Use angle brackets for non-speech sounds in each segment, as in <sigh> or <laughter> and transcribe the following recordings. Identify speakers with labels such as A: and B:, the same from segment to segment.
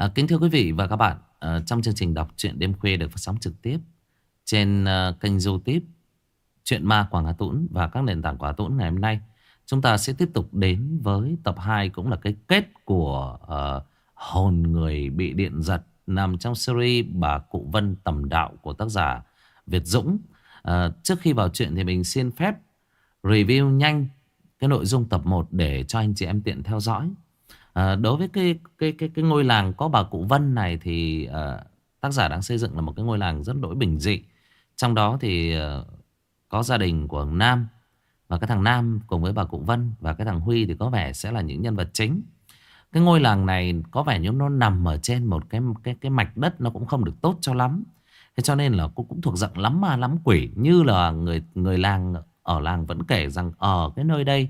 A: À, kính thưa quý vị và các bạn, à, trong chương trình đọc truyện đêm khuya được phát sóng trực tiếp trên à, kênh youtube truyện Ma Quảng Hà Tũng và các nền tảng Quảng Hà Tũng ngày hôm nay, chúng ta sẽ tiếp tục đến với tập 2 cũng là cái kết của à, hồn người bị điện giật nằm trong series bà Cụ Vân tầm đạo của tác giả Việt Dũng. À, trước khi vào chuyện thì mình xin phép review nhanh cái nội dung tập 1 để cho anh chị em tiện theo dõi. À, đối với cái cái cái cái ngôi làng có bà cụ Vân này thì uh, tác giả đang xây dựng là một cái ngôi làng rất đổi bình dị. Trong đó thì uh, có gia đình của Nam và cái thằng Nam cùng với bà cụ Vân và cái thằng Huy thì có vẻ sẽ là những nhân vật chính. Cái ngôi làng này có vẻ như nó nằm ở trên một cái cái cái mạch đất nó cũng không được tốt cho lắm. Thế cho nên là cũng cũng thuộc dạng lắm ma lắm quỷ như là người người làng ở làng vẫn kể rằng ở cái nơi đây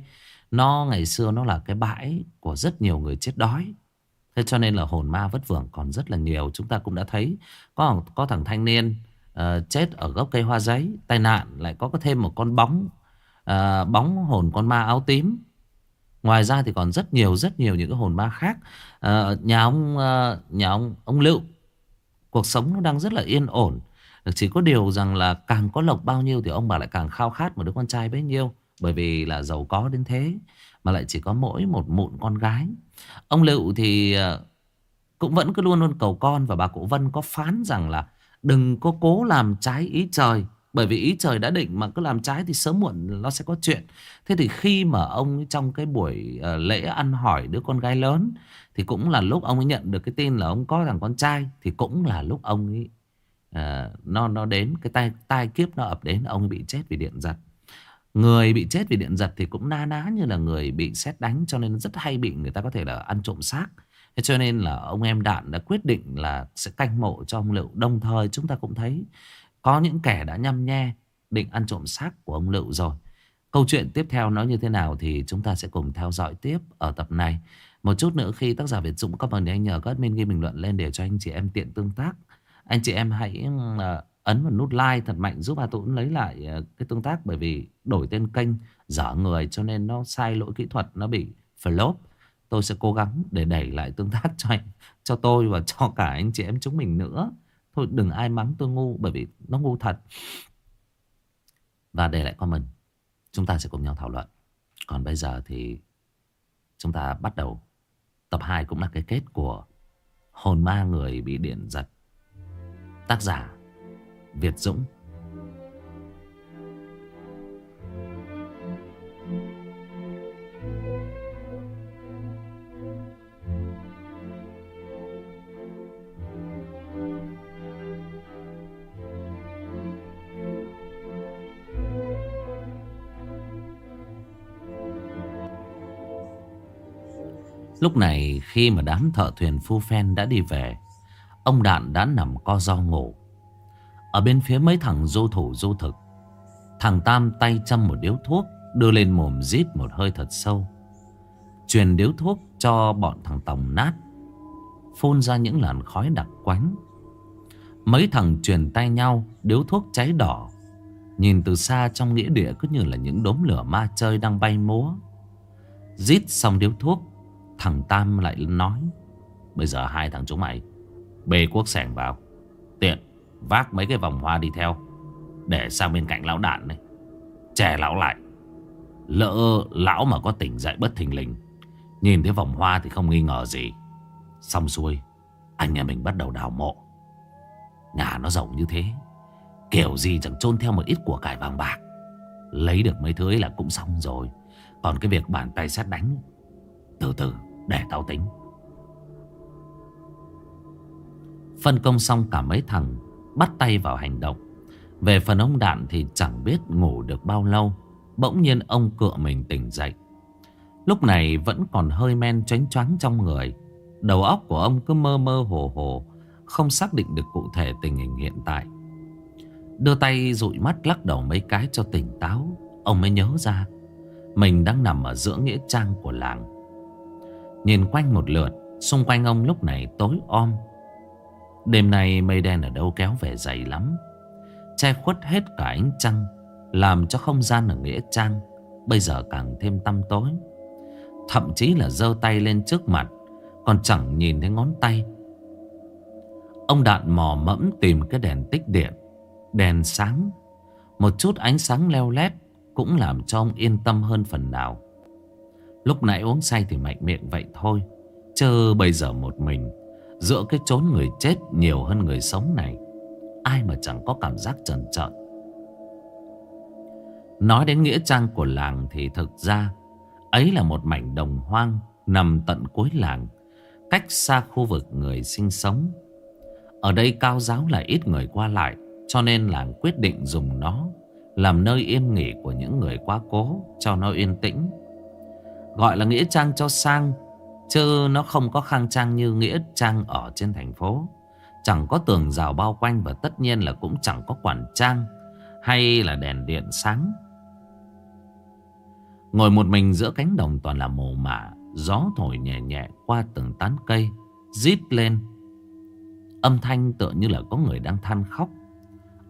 A: nó ngày xưa nó là cái bãi của rất nhiều người chết đói. Thế cho nên là hồn ma vất vưởng còn rất là nhiều. Chúng ta cũng đã thấy có có thằng thanh niên uh, chết ở gốc cây hoa giấy. Tai nạn lại có thêm một con bóng. Uh, bóng hồn con ma áo tím. Ngoài ra thì còn rất nhiều rất nhiều những cái hồn ma khác. Uh, nhà ông uh, nhà ông ông Lựu cuộc sống nó đang rất là yên ổn. Chỉ có điều rằng là càng có lộc bao nhiêu thì ông bà lại càng khao khát một đứa con trai bấy nhiêu. Bởi vì là giàu có đến thế Mà lại chỉ có mỗi một mụn con gái. Ông Lựu thì à, Cũng vẫn cứ luôn luôn cầu con Và bà cụ Vân có phán rằng là Đừng có cố làm trái ý trời. Bởi vì ý trời đã định mà cứ làm trái Thì sớm muộn nó sẽ có chuyện. Thế thì khi mà ông trong cái buổi à, lễ ăn hỏi đứa con gái lớn Thì cũng là lúc ông ấy nhận được cái tin là ông có thằng con trai Thì cũng là lúc ông ấy uh, nó nó đến cái tai tai kiếp nó ập đến ông ấy bị chết vì điện giật. Người bị chết vì điện giật thì cũng na ná như là người bị xét đánh cho nên rất hay bị người ta có thể là ăn trộm xác. Thế cho nên là ông em Đạn đã quyết định là sẽ canh mộ cho ông Lựu. Đồng thời chúng ta cũng thấy có những kẻ đã nhăm nhe định ăn trộm xác của ông Lựu rồi. Câu chuyện tiếp theo nó như thế nào thì chúng ta sẽ cùng theo dõi tiếp ở tập này. Một chút nữa khi tác giả Việt Dũng có vấn anh nhờ các admin ghi bình luận lên để cho anh chị em tiện tương tác. Anh chị em hãy uh, ấn vào nút like thật mạnh giúp A Tuấn lấy lại ờ, cái tương tác bởi vì đổi tên kênh dở người cho nên nó sai lỗi kỹ thuật nó bị flop. Tôi sẽ cố gắng để đẩy lại tương tác cho anh, cho tôi và cho cả anh chị em chúng mình nữa. Thôi đừng ai mắng tôi ngu bởi vì nó ngu thật. Và để lại comment. Chúng ta sẽ cùng nhau thảo luận. Còn bây giờ thì chúng ta bắt đầu. Tập 2 cũng là cái kết của hồn ma người bị điện giật. Tác giả Việt Dũng. Lúc này khi mà đám thợ thuyền phu phen đã đi về, Ông Đạn đã nằm co do ngủ ở bên phía mấy thằng du thủ du thực. Thằng Tam tay chăm một điếu thuốc, Đưa lên mồm rít một hơi thật sâu. Truyền điếu thuốc cho bọn thằng Tòng nát. Phun ra những làn khói đặc quánh. Mấy thằng truyền tay nhau, Điếu thuốc cháy đỏ. Nhìn từ xa trong nghĩa địa cứ như là những đốm lửa ma chơi đang bay múa. Rít xong điếu thuốc, Thằng Tam lại nói, Bây giờ hai thằng chúng mày, Bê quốc sẻng vào, Tiện. Vác mấy cái vòng hoa đi theo, Để sang bên cạnh lão đạn này Chè lão lại, Lỡ lão mà có tỉnh dậy bất thình lình, Nhìn thấy vòng hoa thì không nghi ngờ gì. Xong xuôi, Anh em mình bắt đầu đào mộ. Nhà nó rộng như thế, Kiểu gì chẳng chôn theo một ít của cải vàng bạc. Lấy được mấy thứ ấy là cũng xong rồi. Còn cái việc bàn tay sát đánh, Từ từ, để tao tính. Phân công xong cả mấy thằng Bắt tay vào hành động. Về phần ông Đạn thì chẳng biết ngủ được bao lâu, Bỗng nhiên ông cựa mình tỉnh dậy. Lúc này vẫn còn hơi men choáng choáng trong người. Đầu óc của ông cứ mơ mơ hồ hồ, Không xác định được cụ thể tình hình hiện tại. Đưa tay dụi mắt lắc đầu mấy cái cho tỉnh táo, Ông mới nhớ ra, Mình đang nằm ở giữa nghĩa trang của làng. Nhìn quanh một lượt, Xung quanh ông lúc này tối om Đêm nay mây đen ở đâu kéo về dày lắm. Che khuất hết cả ánh trăng, Làm cho không gian ở Nghĩa Trang Bây giờ càng thêm tăm tối. Thậm chí là giơ tay lên trước mặt, Còn chẳng nhìn thấy ngón tay. Ông Đạn mò mẫm tìm cái đèn tích điện, Đèn sáng. Một chút ánh sáng leo lét Cũng làm cho ông yên tâm hơn phần nào. Lúc nãy uống say thì mạnh miệng vậy thôi Chứ bây giờ một mình. Giữa cái chốn người chết nhiều hơn người sống này, Ai mà chẳng có cảm giác trần trợn. Nói đến nghĩa trang của làng thì thực ra, Ấy là một mảnh đồng hoang Nằm tận cuối làng, Cách xa khu vực người sinh sống. Ở đây cao giáo lại ít người qua lại, Cho nên làng quyết định dùng nó, Làm nơi yên nghỉ của những người quá cố, Cho nó yên tĩnh. Gọi là nghĩa trang cho sang Chứ nó không có khang trang như nghĩa trang ở trên thành phố. Chẳng có tường rào bao quanh Và tất nhiên là cũng chẳng có quản trang Hay là đèn điện sáng. Ngồi một mình giữa cánh đồng toàn là mồ mả, Gió thổi nhẹ nhẹ qua từng tán cây, Rít lên. Âm thanh tựa như là có người đang than khóc.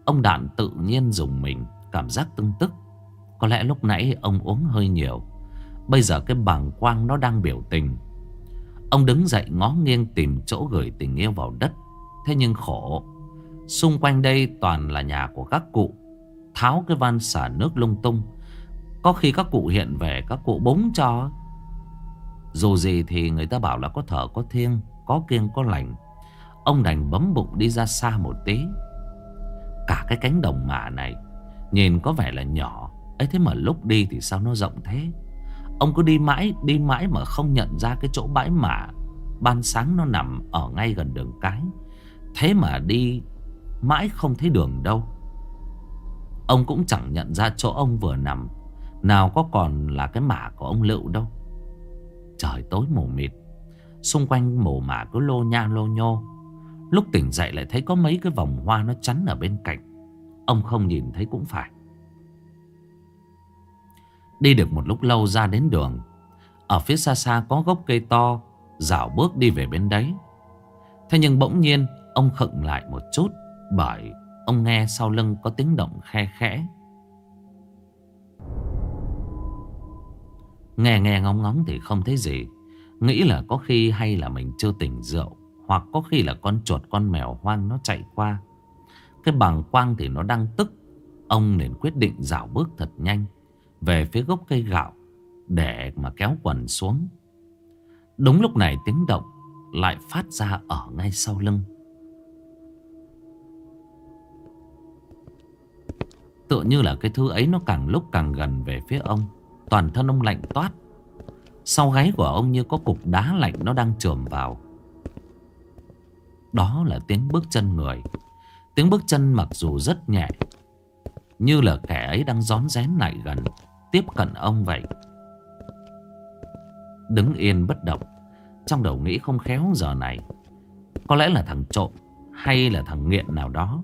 A: Ông Đạn tự nhiên dùng mình, Cảm giác tưng tức. Có lẽ lúc nãy ông uống hơi nhiều. Bây giờ cái bảng quang nó đang biểu tình. Ông đứng dậy ngó nghiêng tìm chỗ gửi tình yêu vào đất. Thế nhưng khổ, Xung quanh đây toàn là nhà của các cụ, Tháo cái van xả nước lung tung. Có khi các cụ hiện về, Các cụ búng cho. Dù gì thì người ta bảo là có thở, có thiêng, Có kiêng, có lành. Ông đành bấm bụng đi ra xa một tí. Cả cái cánh đồng mả này, Nhìn có vẻ là nhỏ. Ấy thế mà lúc đi thì sao nó rộng thế? Ông cứ đi mãi Đi mãi mà không nhận ra cái chỗ bãi mả Ban sáng nó nằm ở ngay gần đường cái. Thế mà đi Mãi không thấy đường đâu. Ông cũng chẳng nhận ra chỗ ông vừa nằm, Nào có còn là cái mả của ông Lựu đâu. Trời tối mù mịt, Xung quanh mồ mả cứ lô nha lô nhô. Lúc tỉnh dậy lại thấy có mấy cái vòng hoa nó chắn ở bên cạnh. Ông không nhìn thấy cũng phải. Đi được một lúc lâu ra đến đường. Ở phía xa xa có gốc cây to Dạo bước đi về bên đấy. Thế nhưng bỗng nhiên, Ông khựng lại một chút, Bởi ông nghe sau lưng có tiếng động khe khẽ. Nghe nghe ngóng ngóng thì không thấy gì. Nghĩ là có khi hay là mình chưa tỉnh rượu, Hoặc có khi là con chuột, con mèo hoang nó chạy qua. Cái bằng quang thì nó đang tức. Ông nên quyết định dạo bước thật nhanh. Về phía gốc cây gạo Để mà kéo quần xuống. Đúng lúc này tiếng động Lại phát ra ở ngay sau lưng. Tựa như là cái thứ ấy nó càng lúc càng gần về phía ông, Toàn thân ông lạnh toát. Sau gáy của ông như có cục đá lạnh nó đang trườm vào. Đó là tiếng bước chân người. Tiếng bước chân mặc dù rất nhẹ, Như là kẻ ấy đang gión rén lại gần. Tiếp cận ông vậy. Đứng yên bất động, Trong đầu nghĩ không khéo giờ này. Có lẽ là thằng trộm, Hay là thằng nghiện nào đó.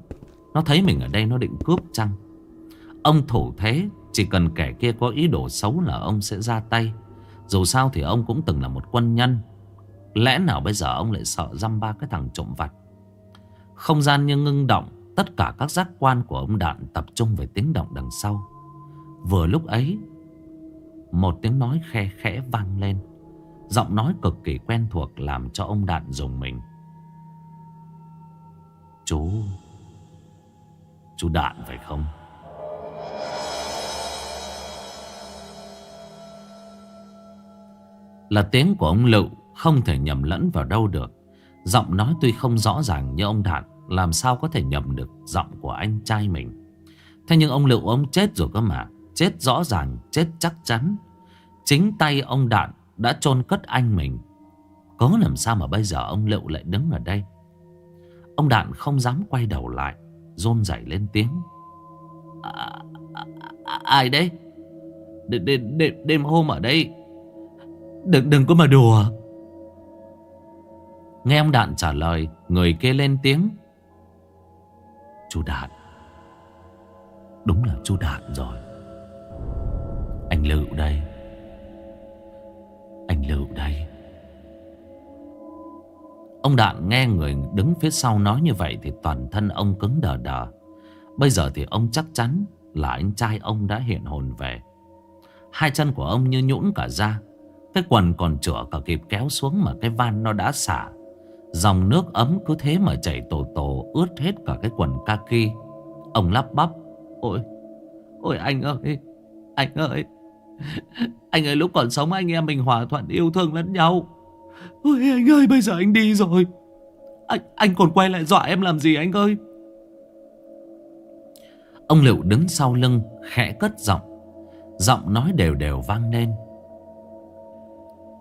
A: Nó thấy mình ở đây nó định cướp chăng? Ông thủ thế, Chỉ cần kẻ kia có ý đồ xấu là ông sẽ ra tay. Dù sao thì ông cũng từng là một quân nhân. Lẽ nào bây giờ ông lại sợ dăm ba cái thằng trộm vặt? Không gian như ngưng động, Tất cả các giác quan của ông Đạn tập trung về tiếng động đằng sau. Vừa lúc ấy, Một tiếng nói khe khẽ vang lên. Giọng nói cực kỳ quen thuộc làm cho ông Đạn dùng mình. Chú Chú Đạn phải không? Là tiếng của ông Lựu, Không thể nhầm lẫn vào đâu được. Giọng nói tuy không rõ ràng như ông Đạn, Làm sao có thể nhầm được giọng của anh trai mình. Thế nhưng ông Lựu ông chết rồi cơ mà. Chết rõ ràng Chết chắc chắn. Chính tay ông Đạn đã chôn cất anh mình. Có làm sao mà bây giờ ông Lựu lại đứng ở đây? Ông Đạn không dám quay đầu lại rôn rẩy lên tiếng. À, à, à, à Ai đấy? Đêm, đ, đ, đêm hôm ở đây. Đừng đừng có mà đùa. Nghe ông Đạn trả lời Người kia lên tiếng. Chú Đạn. Đúng là chú Đạn rồi. Anh Lựu đây Anh Lựu đây Ông Đạn nghe người đứng phía sau nói như vậy Thì toàn thân ông cứng đờ đờ Bây giờ thì ông chắc chắn Là anh trai ông đã hiện hồn về Hai chân của ông như nhũn cả ra cái quần còn chữa cả kịp kéo xuống mà cái van nó đã xả Dòng nước ấm cứ thế mà chảy tổ tổ ướt hết cả cái quần kaki. Ông lắp bắp. Ôi, ôi anh ơi, anh ơi. <laughs> Anh ơi lúc còn sống anh em mình hòa thuận yêu thương lẫn nhau. Ôi anh ơi bây giờ anh đi rồi. Anh, anh còn quay lại dọa em làm gì anh ơi. Ông Liệu đứng sau lưng khẽ cất giọng. Giọng nói đều đều vang lên.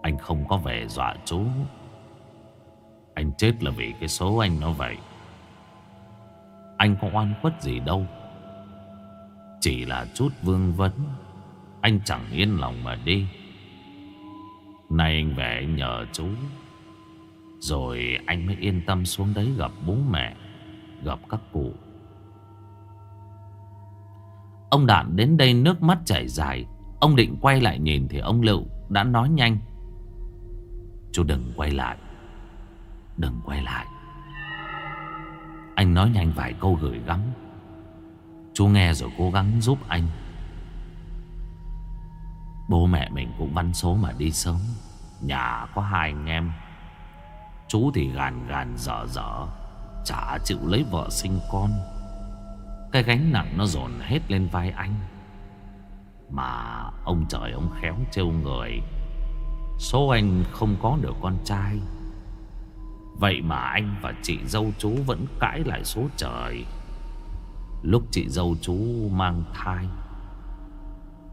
A: Anh không có về dọa chú. Anh chết là vì cái số anh nó vậy Anh có oan khuất gì đâu Chỉ là chút vương vấn anh chẳng yên lòng mà đi. Nay anh về anh nhờ chú. Rồi anh mới yên tâm xuống đấy gặp bố mẹ, Gặp các cụ. Ông Đạn đến đây nước mắt chảy dài. Ông định quay lại nhìn thì ông Lựu đã nói nhanh. Chú đừng quay lại. Đừng quay lại. Anh nói nhanh vài câu gửi gắm. Chú nghe rồi cố gắng giúp anh. Bố mẹ mình cũng văn số mà đi sớm. Nhà có hai anh em. Chú thì gàn gàn dở dở, Chả chịu lấy vợ sinh con. Cái gánh nặng nó dồn hết lên vai anh. Mà ông trời ông khéo trêu người. Số anh không có được con trai. Vậy mà anh và chị dâu chú vẫn cãi lại số trời. Lúc chị dâu chú mang thai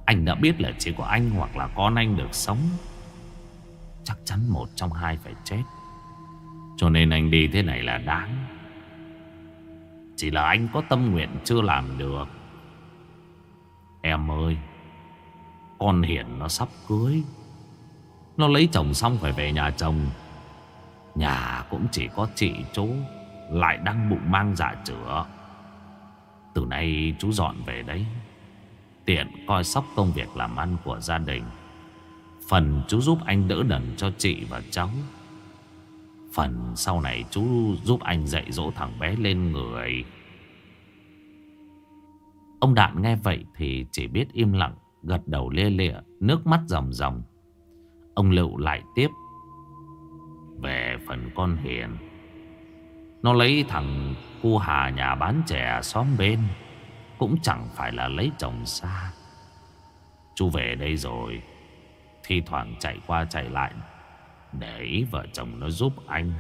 A: anh đã biết là chỉ có anh hoặc là con anh được sống. Chắc chắn một trong hai phải chết. Cho nên anh đi thế này là đáng. Chỉ là anh có tâm nguyện chưa làm được. Em ơi, Con hiển nó sắp cưới. Nó lấy chồng xong phải về nhà chồng. Nhà cũng chỉ có chị chú, Lại đang bụng mang dạ chữa. Từ nay chú dọn về đấy. Tiện coi sóc công việc làm ăn của gia đình. Phần chú giúp anh đỡ đần cho chị và cháu. Phần sau này chú giúp anh dạy dỗ thằng bé lên người. Ông Đạn nghe vậy thì chỉ biết im lặng, Gật đầu lê lịa, Nước mắt ròng ròng. Ông Lựu lại tiếp. Về phần con Hiền. Nó lấy thằng cu Hà nhà bán trẻ xóm bên. Cũng chẳng phải là lấy chồng xa. Chú về đây rồi, Thi thoảng chạy qua chạy lại, Để ý vợ chồng nó giúp anh.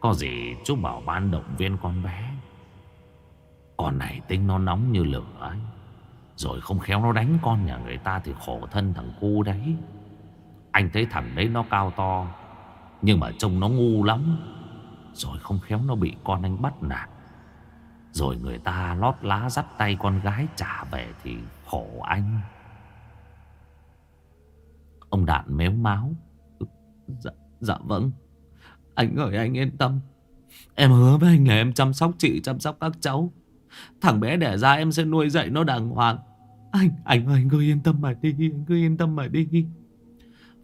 A: Có gì chú bảo ban động viên con bé. Con này tính nó nóng như lửa ấy, Rồi không khéo nó đánh con nhà người ta Thì khổ thân thằng cu đấy. Anh thấy thằng đấy nó cao to, nhưng mà trông nó ngu lắm, Rồi không khéo nó bị con anh bắt nạt. Rồi người ta lót lá dắt tay con gái trả về thì khổ anh. Ông Đạn méo máu. Dạ, dạ vâng. Anh ơi anh yên tâm. Em hứa với anh là em chăm sóc chị Chăm sóc các cháu. Thằng bé đẻ ra em sẽ nuôi dạy nó đàng hoàng. Anh, anh ơi anh cứ yên tâm mà đi Anh cứ yên tâm mà đi.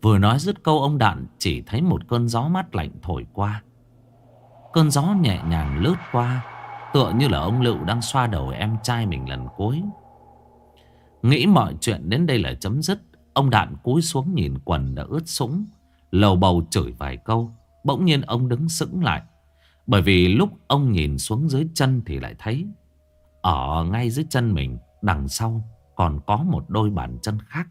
A: Vừa nói dứt câu ông Đạn chỉ thấy một cơn gió mát lạnh thổi qua. Cơn gió nhẹ nhàng lướt qua, tựa như là ông Lựu đang xoa đầu em trai mình lần cuối. Nghĩ mọi chuyện đến đây là chấm dứt, ông Đạn cúi xuống nhìn quần đã ướt sũng, lầu bầu chửi vài câu, bỗng nhiên ông đứng sững lại. Bởi vì lúc ông nhìn xuống dưới chân thì lại thấy, ở ngay dưới chân mình, đằng sau còn có một đôi bàn chân khác.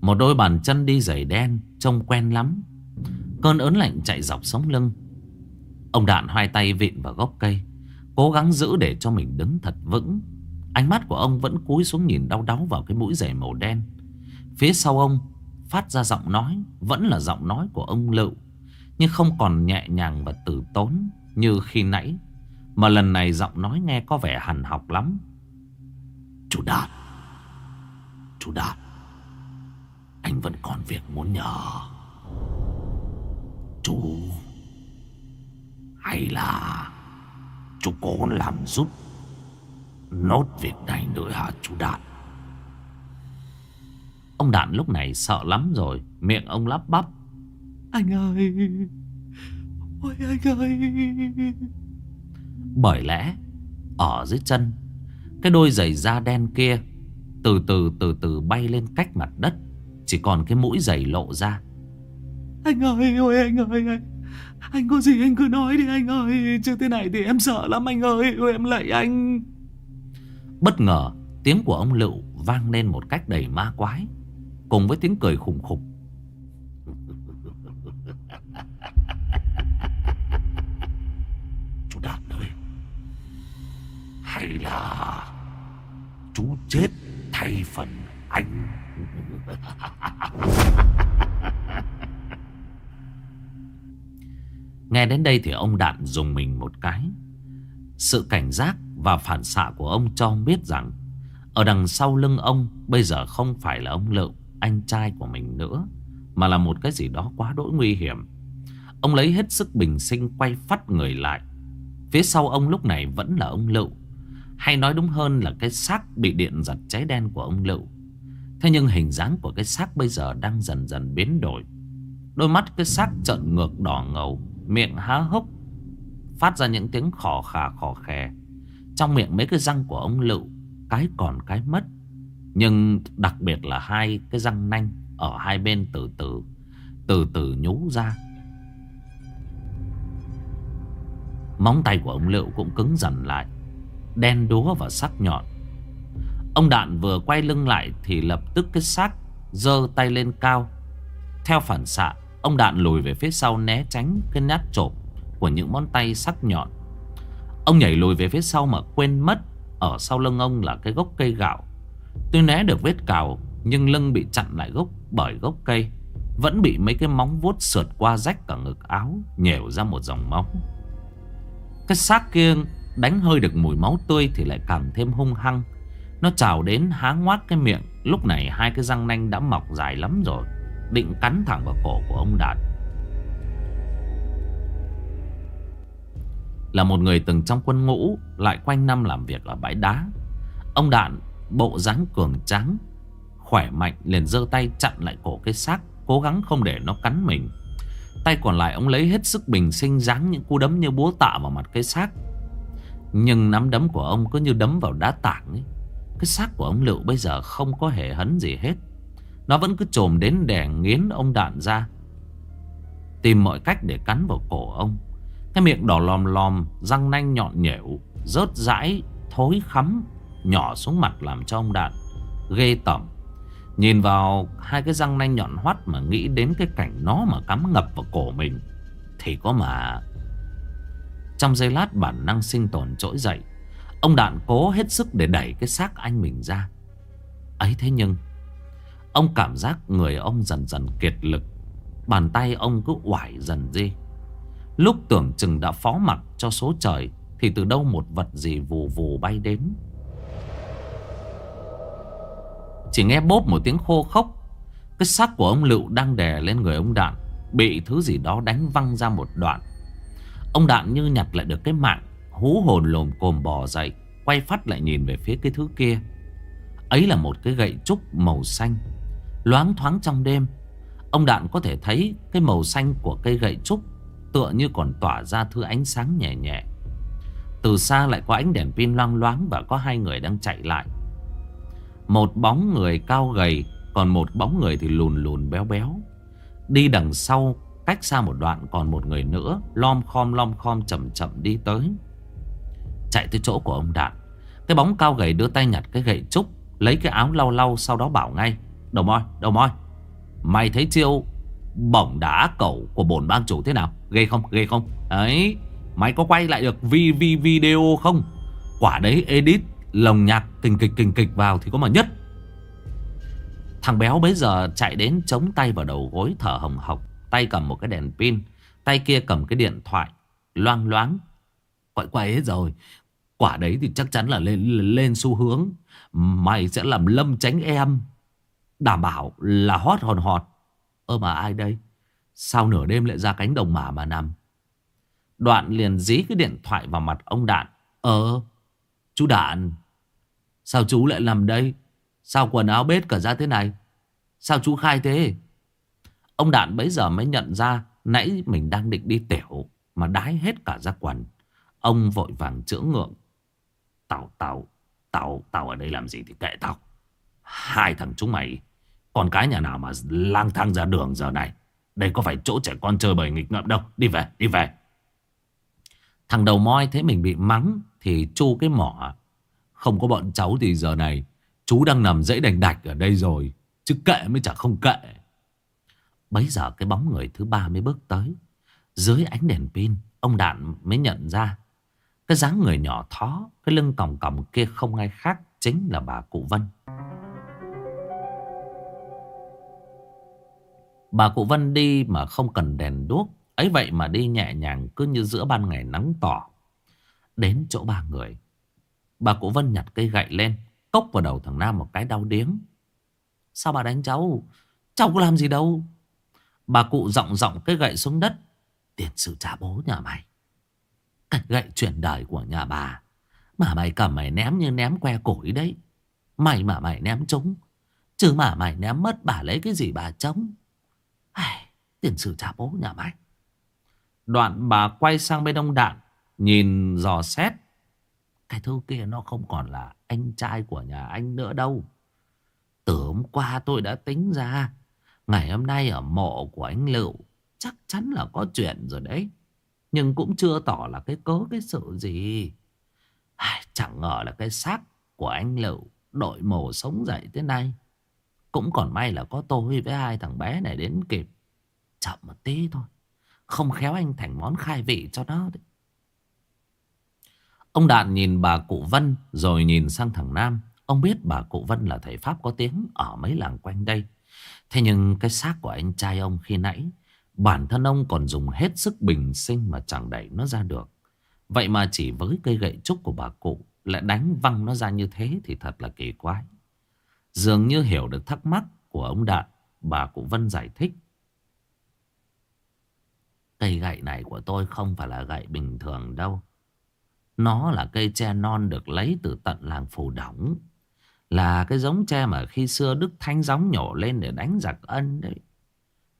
A: Một đôi bàn chân đi giày đen Trông quen lắm Cơn ớn lạnh chạy dọc sống lưng. Ông Đạn hai tay vịn vào gốc cây, Cố gắng giữ để cho mình đứng thật vững. Ánh mắt của ông vẫn cúi xuống nhìn đau đáu vào cái mũi giày màu đen. Phía sau ông, phát ra giọng nói, Vẫn là giọng nói của ông Lựu, Nhưng không còn nhẹ nhàng và tử tốn như khi nãy, Mà lần này giọng nói nghe có vẻ hằn học lắm. Chú Đạt Chú Đạt anh vẫn còn việc muốn nhờ. Chú Hay là Chú cố làm giúp Nốt việc này nữa hả chú Đạn? Ông Đạn lúc này sợ lắm rồi Miệng ông lắp bắp. Anh ơi Ôi anh ơi. Bởi lẽ Ở dưới chân Cái đôi giày da đen kia Từ từ từ từ bay lên cách mặt đất Chỉ còn cái mũi giày lộ ra
B: Anh ơi ôi anh ơi anh Anh có gì anh cứ nói đi anh ơi. Chứ thế này thì em sợ lắm anh ơi. Ôi em lạy anh.
A: Bất ngờ tiếng của ông Lựu vang lên một cách đầy ma quái Cùng với tiếng cười khủng khục
B: Chú Đạt ơi. Hay là Chú chết thay phần anh <laughs>
A: Nghe đến đây thì ông Đạn dùng mình một cái. Sự cảnh giác và phản xạ của ông cho ông biết rằng, Ở đằng sau lưng ông Bây giờ không phải là ông Lựu, Anh trai của mình nữa, Mà là một cái gì đó quá đỗi nguy hiểm. Ông lấy hết sức bình sinh quay phát người lại. Phía sau ông lúc này vẫn là ông Lựu. Hay nói đúng hơn là cái xác bị điện giật cháy đen của ông Lựu. Thế nhưng hình dáng của cái xác bây giờ đang dần dần biến đổi. Đôi mắt cái xác trợn ngược đỏ ngầu. Miệng há hốc, Phát ra những tiếng khò khà khò khè. Trong miệng mấy cái răng của ông Lựu, Cái còn cái mất. Nhưng đặc biệt là hai cái răng nanh Ở hai bên từ từ Từ từ nhú ra. Móng tay của ông Lựu cũng cứng dần lại, Đen đúa và sắc nhọn. Ông Đạn vừa quay lưng lại Thì lập tức cái xác giơ tay lên cao, Theo phản xạ Ông Đạn lùi về phía sau né tránh cái nhát trộm Của những món tay sắc nhọn. Ông nhảy lùi về phía sau mà quên mất Ở sau lưng ông là cái gốc cây gạo. Tuy né được vết cào, Nhưng lưng bị chặn lại gốc bởi gốc cây. Vẫn bị mấy cái móng vuốt sượt qua rách cả ngực áo, Nhèo ra một dòng máu. Cái xác kia đánh hơi được mùi máu tươi Thì lại càng thêm hung hăng. Nó trào đến há ngoác cái miệng. Lúc này hai cái răng nanh đã mọc dài lắm rồi. Định cắn thẳng vào cổ của ông Đạt. Là một người từng trong quân ngũ, Lại quanh năm làm việc ở bãi đá. Ông Đạn bộ dáng cường tráng, Khỏe mạnh, liền giơ tay chặn lại cổ cái xác, Cố gắng không để nó cắn mình. Tay còn lại ông lấy hết sức bình sinh Giáng những cú đấm như búa tạ vào mặt cái xác. Nhưng nắm đấm của ông cứ như đấm vào đá tảng ấy. Cái xác của ông Lựu bây giờ không có hề hấn gì hết nó vẫn cứ trồm đến đè nghiến ông đạn ra. Tìm mọi cách để cắn vào cổ ông. Cái miệng đỏ lòm lòm, Răng nanh nhọn nhẽo, Rớt rãi, thối khắm, Nhỏ xuống mặt làm cho ông đạn Ghê tởm. Nhìn vào hai cái răng nanh nhọn hoắt Mà nghĩ đến cái cảnh nó mà cắm ngập vào cổ mình, Thì có mà. Trong giây lát bản năng sinh tồn trỗi dậy, Ông đạn cố hết sức để đẩy cái xác anh mình ra. Ấy thế nhưng Ông cảm giác người ông dần dần kiệt lực, Bàn tay ông cứ quải dần đi. Lúc tưởng chừng đã phó mặt cho số trời, Thì từ đâu một vật gì vù vù bay đến. Chỉ nghe bốp một tiếng khô khốc, Cái xác của ông Lựu đang đè lên người ông Đạn, Bị thứ gì đó đánh văng ra một đoạn. Ông Đạn như nhặt lại được cái mạng, Hú hồn lồm cồm bò dậy, Quay phát lại nhìn về phía cái thứ kia. Ấy là một cái gậy trúc màu xanh. Loáng thoáng trong đêm, Ông Đạn có thể thấy cái màu xanh của cây gậy trúc Tựa như còn tỏa ra thứ ánh sáng nhẹ nhẹ. Từ xa lại có ánh đèn pin loang loáng Và có hai người đang chạy lại. Một bóng người cao gầy, Còn một bóng người thì lùn lùn béo béo. Đi đằng sau, Cách xa một đoạn còn một người nữa, Lom khom lom khom chậm chậm đi tới. Chạy tới chỗ của ông Đạn, Cái bóng cao gầy đưa tay nhặt cái gậy trúc, Lấy cái áo lau lau sau đó bảo ngay. Đầu môi, đầu môi Mày thấy chiêu bổng đá cẩu của bổn bang chủ thế nào? Ghê không, ghê không? Đấy, mày có quay lại được vi vi video không? Quả đấy edit Lồng nhạc kinh kịch kinh kịch vào thì có mà nhất. Thằng béo bấy giờ chạy đến chống tay vào đầu gối thở hồng hộc Tay cầm một cái đèn pin Tay kia cầm cái điện thoại Loang loáng. Quay quay hết rồi. Quả đấy thì chắc chắn là lên lên xu hướng. Mày sẽ làm lâm tránh em. Đảm bảo là hót hòn họt. Ơ mà ai đây? Sao nửa đêm lại ra cánh đồng mả mà nằm. Đoạn liền dí cái điện thoại vào mặt ông Đạn. Ờ Chú Đạn, Sao chú lại nằm đây? Sao quần áo bết cả ra thế này? Sao chú khai thế? Ông Đạn bấy giờ mới nhận ra Nãy mình đang định đi tiểu Mà đái hết cả ra quần. Ông vội vàng chữa ngượng. Tao tao Tao tao ở đây làm gì thì kệ tao. Hai thằng chúng mày còn cái nhà nào mà lang thang ra đường giờ này. Đây có phải chỗ trẻ con chơi bời nghịch ngợm đâu. Đi về, đi về. Thằng đầu moi thấy mình bị mắng Thì chu cái mỏ. Không có bọn cháu thì giờ này Chú đang nằm dãy đành đạch ở đây rồi. Chứ kệ mới chả không kệ. Bấy giờ cái bóng người thứ ba mới bước tới. Dưới ánh đèn pin Ông Đạn mới nhận ra. Cái dáng người nhỏ thó Cái lưng còng còng kia không ai khác Chính là bà cụ Vân. Bà cụ Vân đi mà không cần đèn đuốc. Ấy vậy mà đi nhẹ nhàng Cứ như giữa ban ngày nắng tỏ. Đến chỗ ba người. Bà cụ Vân nhặt cây gậy lên, Cốc vào đầu thằng Nam một cái đau điếng. Sao bà đánh cháu? Cháu có làm gì đâu? Bà cụ giọng giọng cái gậy xuống đất. Tiền sự trả bố nhà mày. Cái gậy chuyển đời của nhà bà. Mà mày cầm mày ném như ném que củi đấy. Mày mà mày ném trúng. Chứ mà mày ném mất bà lấy cái gì bà trống? Tiền sử trả bố nhà máy. Đoạn bà quay sang bên ông Đạn Nhìn dò xét. Cái thứ kia nó không còn là anh trai của nhà anh nữa đâu. Từ hôm qua tôi đã tính ra Ngày hôm nay ở mộ của anh Lựu Chắc chắn là có chuyện rồi đấy. Nhưng cũng chưa tỏ là cái cớ cái sự gì. Ai, Chẳng ngờ là cái xác của anh Lựu Đội mồ sống dậy thế này. Cũng còn may là có tôi với hai thằng bé này đến kịp. Chậm một tí thôi. Không khéo anh thành món khai vị cho nó đấy. Ông Đạn nhìn bà cụ Vân Rồi nhìn sang thằng Nam. Ông biết bà cụ Vân là thầy Pháp có tiếng Ở mấy làng quanh đây. Thế nhưng cái xác của anh trai ông khi nãy, Bản thân ông còn dùng hết sức bình sinh Mà chẳng đẩy nó ra được. Vậy mà chỉ với cây gậy trúc của bà cụ Lại đánh văng nó ra như thế Thì thật là kỳ quái. Dường như hiểu được thắc mắc của ông Đạn Bà cụ Vân giải thích Cây gậy này của tôi không phải là gậy bình thường đâu Nó là cây tre non được lấy từ tận làng Phù Đỏng là cái giống tre mà khi xưa Đức thánh gióng nhổ lên để đánh giặc ân đấy.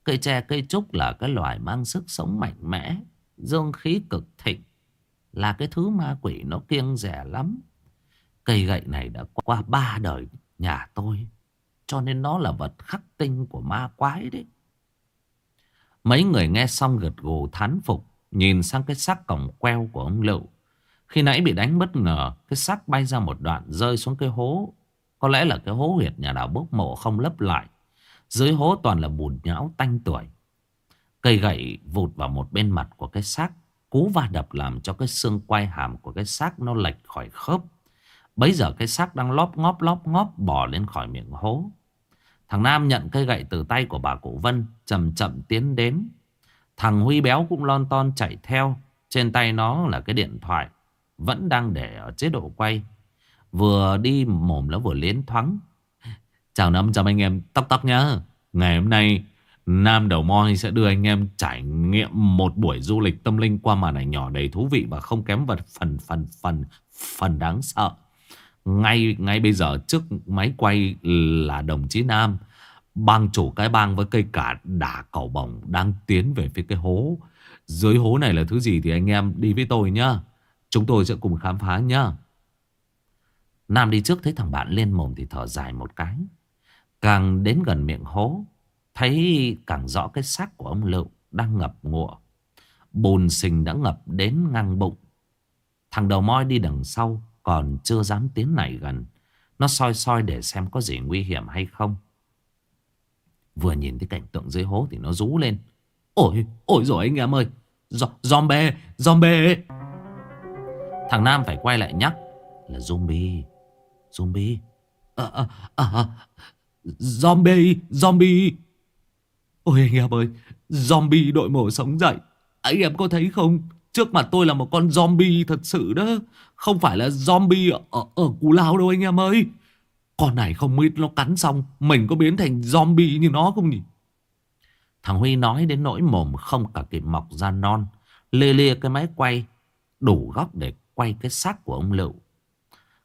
A: Cây tre cây trúc là cái loài mang sức sống mạnh mẽ, dương khí cực thịnh. Là cái thứ ma quỷ nó kiêng rẻ lắm. Cây gậy này đã qua ba đời nhà tôi. Cho nên nó là vật khắc tinh của ma quái đấy. Mấy người nghe xong gật gù thán phục. Nhìn sang cái xác cổng queo của ông Lựu. Khi nãy bị đánh bất ngờ. Cái xác bay ra một đoạn rơi xuống cái hố có lẽ là cái hố huyệt nhà đào bốc mộ không lấp lại. Dưới hố toàn là bùn nhão tanh tuổi. Cây gậy vụt vào một bên mặt của cái xác. Cú va đập làm cho cái xương quai hàm của cái xác nó lệch khỏi khớp. Bấy giờ cái xác đang lóp ngóp lóp ngóp, bò lên khỏi miệng hố. Thằng Nam nhận cây gậy từ tay của bà cụ Vân, chậm chậm tiến đến. Thằng Huy béo cũng lon ton chạy theo. Trên tay nó là cái điện thoại. Vẫn đang để ở chế độ quay. Vừa đi mồm nó vừa liến thoáng Chào năm chào anh em tóc tóc nhá Ngày hôm nay, Nam Đầu Moi sẽ đưa anh em trải nghiệm một buổi du lịch tâm linh qua màn ảnh nhỏ đầy thú vị và không kém vật phần phần phần phần đáng sợ. Ngay ngay bây giờ trước máy quay là đồng chí Nam, bang chủ cái bang với cây cả đả cầu bồng đang tiến về phía cái hố. Dưới hố này là thứ gì thì anh em đi với tôi nhá. Chúng tôi sẽ cùng khám phá nhá. Nam đi trước thấy thằng bạn lên mồm thì thở dài một cái. Càng đến gần miệng hố, thấy càng rõ cái xác của ông Lựu đang ngập ngụa. Bùn sình đã ngập đến ngang bụng. Thằng đầu moi đi đằng sau còn chưa dám tiến lại gần. Nó soi soi để xem có gì nguy hiểm hay không. Vừa nhìn thấy cảnh tượng dưới hố thì nó rú lên. Ôi, ôi rồi anh em ơi, zombie, zombie. Thằng Nam phải quay lại nhắc là zombie. Zombie. À, à, à, zombie, zombie. Ôi anh em ơi, zombie đội mổ sống dậy. Anh em có thấy không? Trước mặt tôi là một con zombie thật sự đó. Không phải là zombie ở, ở Cú Lao đâu anh em ơi. Con này không biết nó cắn xong, mình có biến thành zombie như nó không nhỉ? Thằng Huy nói đến nỗi mồm không cả kịp mọc ra non. Lê lê cái máy quay, đủ góc để quay cái xác của ông Lựu.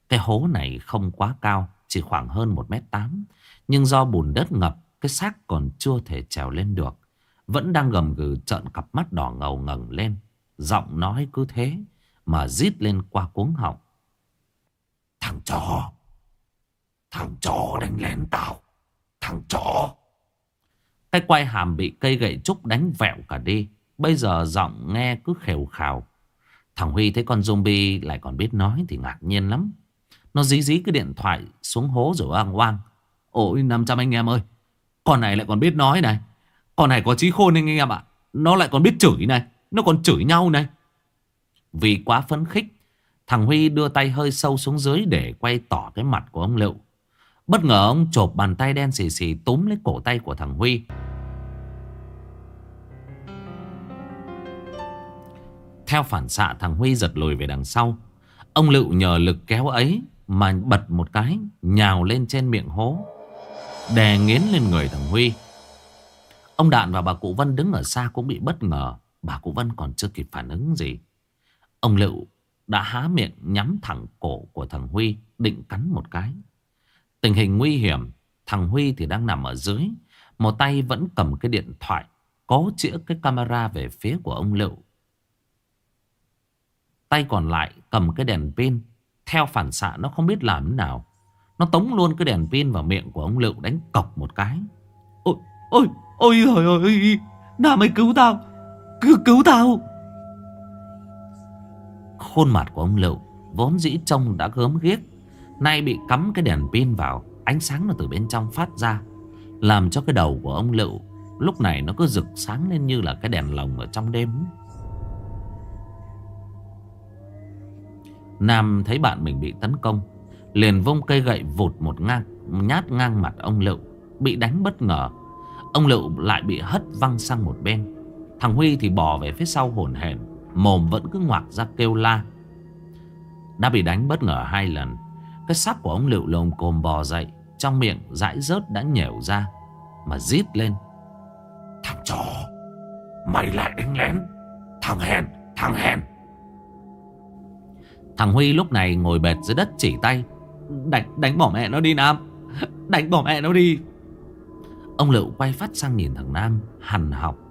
A: Cái hố này không quá cao, chỉ khoảng hơn 1m8. Nhưng do bùn đất ngập, cái xác còn chưa thể trèo lên được. Vẫn đang gầm gừ trợn cặp mắt đỏ ngầu ngẩng lên. Giọng nói cứ thế mà rít lên qua cuống họng. Thằng chó, thằng chó đánh lén tao.
B: Thằng chó!
A: Cái quay hàm bị cây gậy trúc đánh vẹo cả đi. Bây giờ giọng nghe cứ khều khào. Thằng Huy thấy con zombie lại còn biết nói thì ngạc nhiên lắm. Nó dí dí cái điện thoại xuống hố rồi oang oang. Ôi 500 anh em ơi! Con này lại còn biết nói này. Con này có trí khôn anh em ạ. Nó lại còn biết chửi này. Nó còn chửi nhau này. Vì quá phấn khích, Thằng Huy đưa tay hơi sâu xuống dưới để quay tỏ cái mặt của ông Lựu. Bất ngờ ông chộp bàn tay đen xì xì túm lấy cổ tay của thằng Huy. Theo phản xạ, thằng Huy giật lùi về đằng sau. Ông Lựu nhờ lực kéo ấy mà bật một cái, nhào lên trên miệng hố. Đè nghiến lên người thằng Huy. Ông Đạn và bà Cụ Vân đứng ở xa cũng bị bất ngờ. Bà Cụ Vân còn chưa kịp phản ứng gì. Ông Lựu đã há miệng nhắm thẳng cổ của thằng Huy định cắn một cái. Tình hình nguy hiểm, thằng Huy thì đang nằm ở dưới, một tay vẫn cầm cái điện thoại, cố chĩa cái camera về phía của ông Lựu. Tay còn lại cầm cái đèn pin, theo phản xạ nó không biết làm thế nào. Nó tống luôn cái đèn pin vào miệng của ông Lựu đánh cọc một cái.
B: Ôi, ôi, ôi, ôi, ôi, Nam ơi cứu tao, cứu, cứu tao.
A: Khuôn mặt của ông Lựu Vốn dĩ trông đã gớm ghiếc. Nay bị cắm cái đèn pin vào, Ánh sáng nó từ bên trong phát ra, Làm cho cái đầu của ông Lựu Lúc này nó cứ rực sáng lên như là cái đèn lồng ở trong đêm. Nam thấy bạn mình bị tấn công, Liền vung cây gậy vụt một ngang, nhát ngang mặt ông Lựu, Bị đánh bất ngờ. Ông Lựu lại bị hất văng sang một bên. Thằng Huy thì bỏ về phía sau hồn hển. Mồm vẫn cứ ngoạc ra kêu la. Đã bị đánh bất ngờ hai lần Cái xác của ông Lựu lồm cồm bò dậy Trong miệng dãi rớt đã nhẻo ra Mà rít lên.
B: Thằng chó Mày lại đánh lén. Thằng hèn Thằng hèn.
A: Thằng Huy lúc này ngồi bệt dưới đất chỉ tay. Đánh, đánh bỏ mẹ nó đi Nam. Đánh bỏ mẹ nó đi. Ông Lựu quay phát sang nhìn thằng Nam Hằn học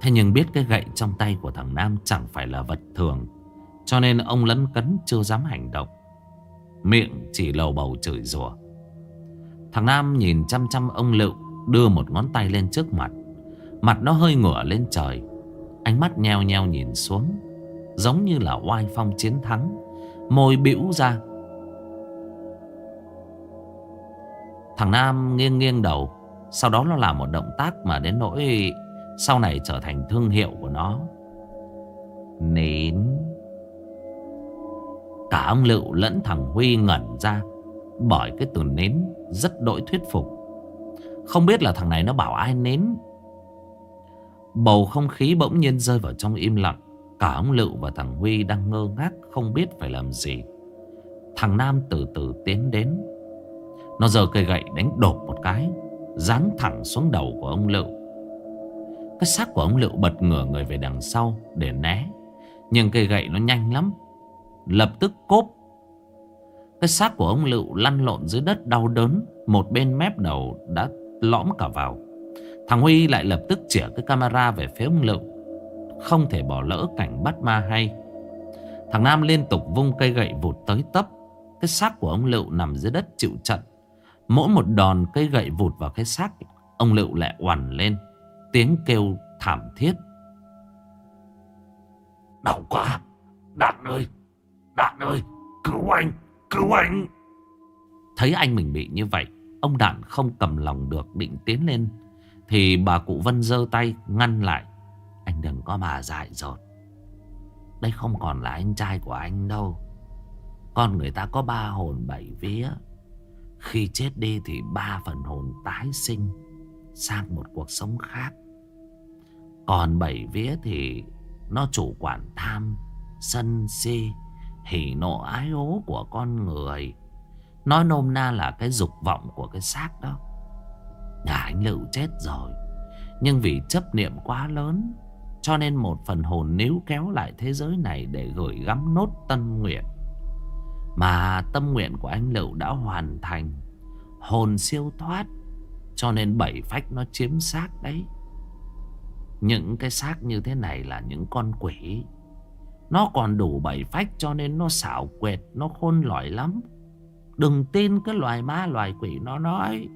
A: Thế nhưng biết cái gậy trong tay của thằng Nam chẳng phải là vật thường, Cho nên ông lấn cấn chưa dám hành động. Miệng chỉ lầu bầu chửi rủa. Thằng Nam nhìn chăm chăm ông Lựu, Đưa một ngón tay lên trước mặt. Mặt nó hơi ngửa lên trời, Ánh mắt nheo nheo nhìn xuống, Giống như là oai phong chiến thắng, Môi bĩu ra. Thằng Nam nghiêng nghiêng đầu, Sau đó nó làm một động tác mà đến nỗi sau này trở thành thương hiệu của nó. Nến Cả ông Lựu lẫn thằng Huy ngẩn ra, Bởi cái từ nến rất đỗi thuyết phục. Không biết là thằng này nó bảo ai nến Bầu không khí bỗng nhiên rơi vào trong im lặng. Cả ông Lựu và thằng Huy đang ngơ ngác, Không biết phải làm gì. Thằng Nam từ từ tiến đến. Nó giờ cây gậy đánh đột một cái, Giáng thẳng xuống đầu của ông Lựu cái xác của ông Lựu bật ngửa người về đằng sau để né. Nhưng cây gậy nó nhanh lắm. Lập tức cốp. Cái xác của ông Lựu lăn lộn dưới đất đau đớn. Một bên mép đầu đã lõm cả vào. Thằng Huy lại lập tức chỉa cái camera về phía ông Lựu. Không thể bỏ lỡ cảnh bắt ma hay. Thằng Nam liên tục vung cây gậy vụt tới tấp. Cái xác của ông Lựu nằm dưới đất chịu trận. Mỗi một đòn cây gậy vụt vào cái xác, Ông Lựu lại oằn lên tiếng kêu thảm thiết.
B: Đau quá! Đạn ơi! Đạn ơi! Cứu anh! Cứu anh!
A: Thấy anh mình bị như vậy, ông Đạn không cầm lòng được định tiến lên. Thì bà cụ Vân giơ tay ngăn lại. Anh đừng có mà dại dột. Đây không còn là anh trai của anh đâu. Con người ta có ba hồn bảy vía. Khi chết đi thì ba phần hồn tái sinh sang một cuộc sống khác. Còn bảy vía thì nó chủ quản tham, sân si, hỉ nộ ái ố của con người. Nói nôm na là cái dục vọng của cái xác đó. Nhà anh Lựu chết rồi. Nhưng vì chấp niệm quá lớn Cho nên một phần hồn níu kéo lại thế giới này Để gửi gắm nốt tâm nguyện Mà tâm nguyện của anh Lựu đã hoàn thành Hồn siêu thoát Cho nên bảy phách nó chiếm xác đấy những cái xác như thế này là những con quỷ. Nó còn đủ bảy phách cho nên nó xảo quyệt Nó khôn lỏi lắm. Đừng tin cái loài ma loài quỷ nó nói.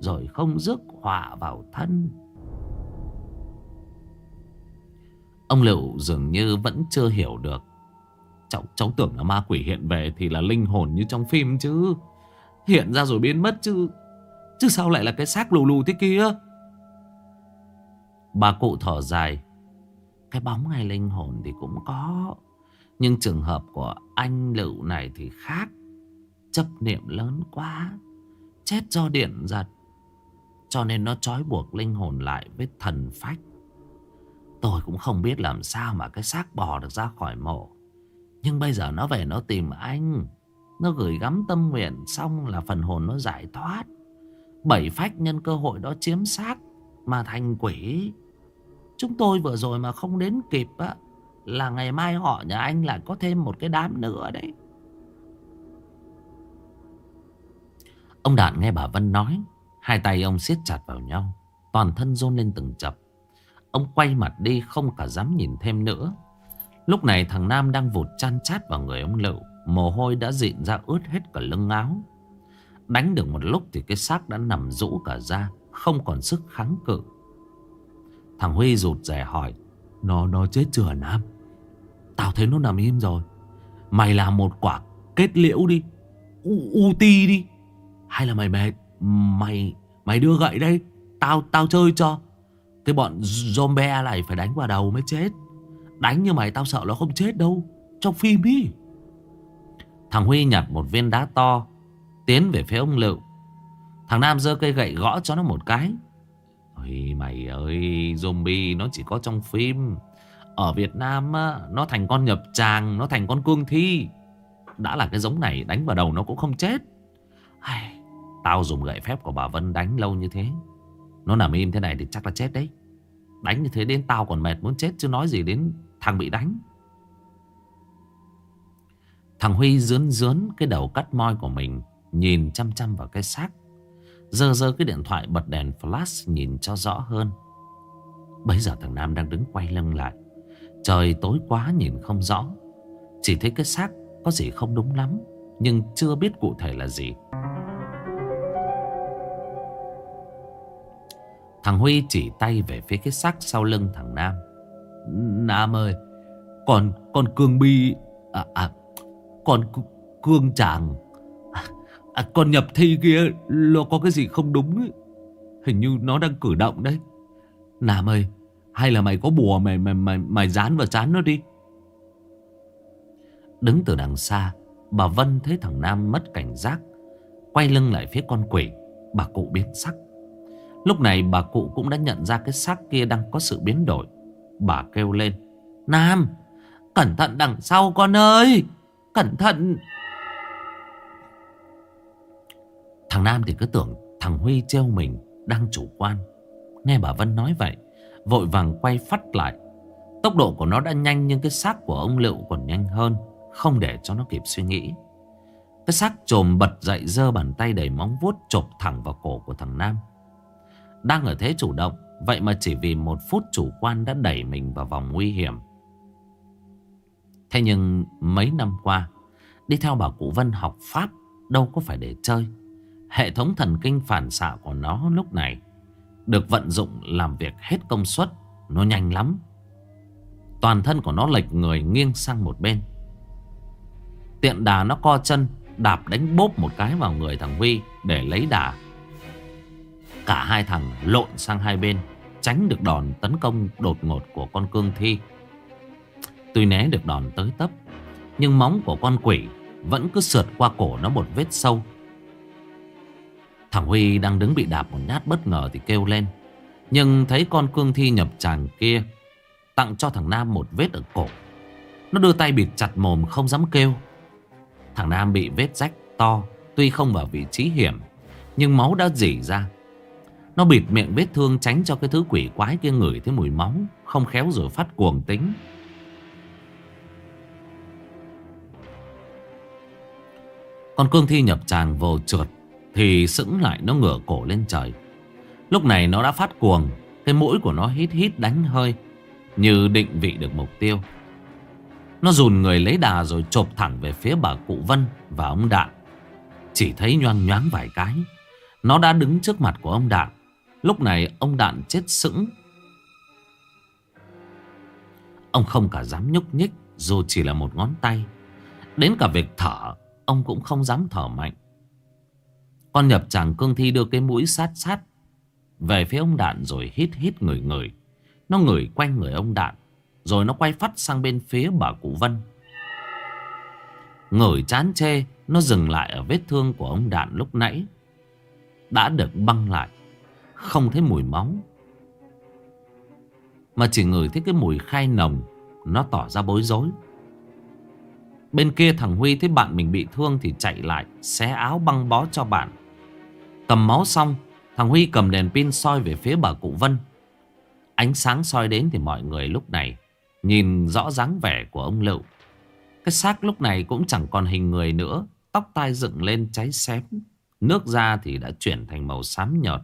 A: Rồi không rước họa vào thân. Ông Liệu dường như vẫn chưa hiểu được. Cháu, cháu tưởng là ma quỷ hiện về Thì là linh hồn như trong phim chứ. Hiện ra rồi biến mất chứ. Chứ sao lại là cái xác lù lù thế kia? Bà cụ thở dài. Cái bóng hay linh hồn thì cũng có. Nhưng trường hợp của anh Lựu này thì khác. Chấp niệm lớn quá. Chết do điện giật. Cho nên nó trói buộc linh hồn lại với thần phách. Tôi cũng không biết làm sao mà cái xác bò được ra khỏi mộ. Nhưng bây giờ nó về nó tìm anh. Nó gửi gắm tâm nguyện xong là phần hồn nó giải thoát. Bảy phách nhân cơ hội đó chiếm xác Mà thành quỷ. Chúng tôi vừa rồi mà không đến kịp á, Là ngày mai họ nhà anh lại có thêm một cái đám nữa đấy. Ông Đạn nghe bà Vân nói, Hai tay ông siết chặt vào nhau, Toàn thân rôn lên từng chập. Ông quay mặt đi không cả dám nhìn thêm nữa. Lúc này thằng Nam đang vụt chăn chát vào người ông Lựu, Mồ hôi đã dịn ra ướt hết cả lưng áo. Đánh được một lúc thì cái xác đã nằm rũ cả ra Không còn sức kháng cự. Thằng Huy rụt rè hỏi Nó nó chết chưa Nam? Tao thấy nó nằm im rồi. Mày làm một quả kết liễu đi U, u ti đi. Hay là mày mệt Mày mày đưa gậy đây Tao tao chơi cho. Cái bọn zombie này phải đánh vào đầu mới chết. Đánh như mày tao sợ nó không chết đâu Trong phim đi Thằng Huy nhặt một viên đá to Tiến về phía ông Lựu. Thằng Nam giơ cây gậy gõ cho nó một cái. Ôi mày ơi Zombie nó chỉ có trong phim. Ở Việt Nam á, Nó thành con nhập tràng Nó thành con cương thi. Đã là cái giống này đánh vào đầu nó cũng không chết. Ai, Tao dùng gậy phép của bà Vân đánh lâu như thế. Nó nằm im thế này thì chắc là chết đấy. Đánh như thế đến tao còn mệt muốn chết Chứ nói gì đến thằng bị đánh. Thằng Huy dướn dướn cái đầu cắt moi của mình Nhìn chăm chăm vào cái xác Dơ dơ cái điện thoại bật đèn flash nhìn cho rõ hơn. Bây giờ thằng Nam đang đứng quay lưng lại. Trời tối quá nhìn không rõ. Chỉ thấy cái xác có gì không đúng lắm Nhưng chưa biết cụ thể là gì. Thằng Huy chỉ tay về phía cái xác sau lưng thằng Nam. Nam ơi Còn con Cương Bi À, à còn Cương Tràng À, con nhập thi kia Nó có cái gì không đúng ấy. Hình như nó đang cử động đấy. Nam ơi Hay là mày có bùa mày mày mày, mày dán vào chán nó đi. Đứng từ đằng xa Bà Vân thấy thằng Nam mất cảnh giác Quay lưng lại phía con quỷ. Bà cụ biến sắc. Lúc này bà cụ cũng đã nhận ra cái xác kia đang có sự biến đổi. Bà kêu lên Nam Cẩn thận đằng sau con ơi! Cẩn thận! Thằng Nam thì cứ tưởng thằng Huy treo mình đang chủ quan. Nghe bà Vân nói vậy, vội vàng quay phát lại. Tốc độ của nó đã nhanh nhưng cái xác của ông liệu còn nhanh hơn, không để cho nó kịp suy nghĩ. Cái xác trồm bật dậy giơ bàn tay đầy móng vuốt chộp thẳng vào cổ của thằng Nam. Đang ở thế chủ động, vậy mà chỉ vì một phút chủ quan đã đẩy mình vào vòng nguy hiểm. Thế nhưng mấy năm qua, đi theo bà cụ Vân học Pháp đâu có phải để chơi. Hệ thống thần kinh phản xạ của nó lúc này được vận dụng làm việc hết công suất. Nó nhanh lắm. Toàn thân của nó lệch người nghiêng sang một bên. Tiện đà nó co chân, đạp đánh bốp một cái vào người thằng Huy để lấy đà. Cả hai thằng lộn sang hai bên, tránh được đòn tấn công đột ngột của con cương thi. Tuy né được đòn tới tấp, nhưng móng của con quỷ vẫn cứ sượt qua cổ nó một vết sâu Thằng Huy đang đứng bị đạp một nhát bất ngờ thì kêu lên. Nhưng thấy con cương thi nhập tràng kia tặng cho thằng Nam một vết ở cổ. Nó đưa tay bịt chặt mồm không dám kêu. Thằng Nam bị vết rách to, tuy không vào vị trí hiểm, nhưng máu đã dỉ ra. Nó bịt miệng vết thương tránh cho cái thứ quỷ quái kia ngửi thấy mùi máu, không khéo rồi phát cuồng tính. Con cương thi nhập tràng vồ trượt thì sững lại, nó ngửa cổ lên trời. Lúc này nó đã phát cuồng, Cái mũi của nó hít hít đánh hơi, Như định vị được mục tiêu. Nó dùn người lấy đà rồi chộp thẳng về phía bà cụ Vân và ông Đạn. Chỉ thấy nhoang nhoáng vài cái, Nó đã đứng trước mặt của ông Đạn. Lúc này ông Đạn chết sững. Ông không cả dám nhúc nhích, Dù chỉ là một ngón tay. Đến cả việc thở, Ông cũng không dám thở mạnh. Con nhập chàng cương thi đưa cái mũi sát sát. Về phía ông Đạn rồi hít hít người người Nó ngửi quanh người ông Đạn, Rồi nó quay phát sang bên phía bà cụ Vân. Ngửi chán chê, Nó dừng lại ở vết thương của ông Đạn lúc nãy. Đã được băng lại, Không thấy mùi máu. Mà chỉ ngửi thấy cái mùi khai nồng, Nó tỏ ra bối rối. Bên kia thằng Huy thấy bạn mình bị thương Thì chạy lại, xé áo băng bó cho bạn. Cầm máu xong, Thằng Huy cầm đèn pin soi về phía bà cụ Vân. Ánh sáng soi đến thì mọi người lúc này Nhìn rõ dáng vẻ của ông Lựu. Cái xác lúc này cũng chẳng còn hình người nữa, Tóc tai dựng lên cháy xém. Nước da thì đã chuyển thành màu xám nhợt.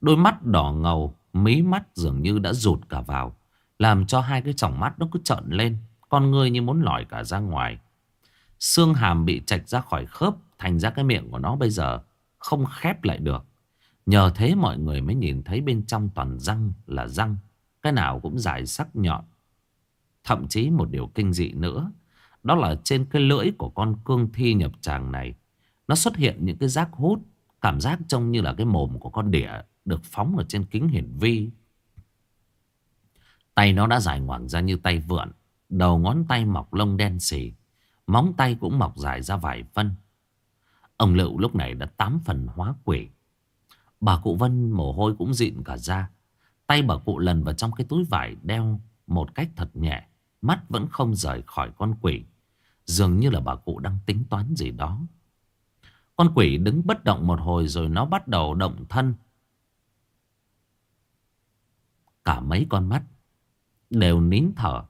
A: Đôi mắt đỏ ngầu, Mí mắt dường như đã rụt cả vào, Làm cho hai cái tròng mắt nó cứ trợn lên, Con người như muốn lòi cả ra ngoài. Xương hàm bị chạch ra khỏi khớp, Thành ra cái miệng của nó bây giờ không khép lại được. Nhờ thế mọi người mới nhìn thấy bên trong toàn răng là răng, Cái nào cũng dài sắc nhọn. Thậm chí một điều kinh dị nữa, Đó là trên cái lưỡi của con cương thi nhập tràng này, Nó xuất hiện những cái rác hút, Cảm giác trông như là cái mồm của con đỉa Được phóng ở trên kính hiển vi. Tay nó đã dài ngoằng ra như tay vượn, Đầu ngón tay mọc lông đen xì, Móng tay cũng mọc dài ra vài phân Ông Lựu lúc này đã tám phần hóa quỷ. Bà cụ Vân mồ hôi cũng dịn cả ra Tay bà cụ lần vào trong cái túi vải đeo một cách thật nhẹ. Mắt vẫn không rời khỏi con quỷ. Dường như là bà cụ đang tính toán gì đó. Con quỷ đứng bất động một hồi rồi nó bắt đầu động thân. Cả mấy con mắt đều nín thở,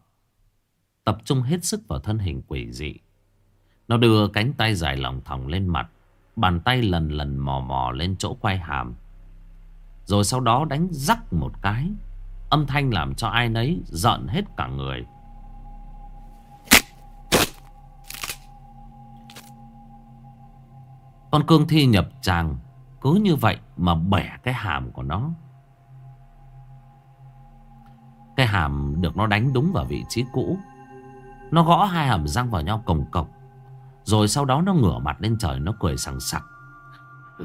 A: Tập trung hết sức vào thân hình quỷ dị. Nó đưa cánh tay dài lòng thòng lên mặt Bàn tay lần lần mò mò lên chỗ quay hàm. Rồi sau đó đánh rắc một cái. Âm thanh làm cho ai nấy giận hết cả người. Con cương thi nhập tràng, Cứ như vậy mà bẻ cái hàm của nó. Cái hàm được nó đánh đúng vào vị trí cũ. Nó gõ hai hàm răng vào nhau cồng cọc rồi sau đó nó ngửa mặt lên trời, Nó cười sằng sặc. <laughs>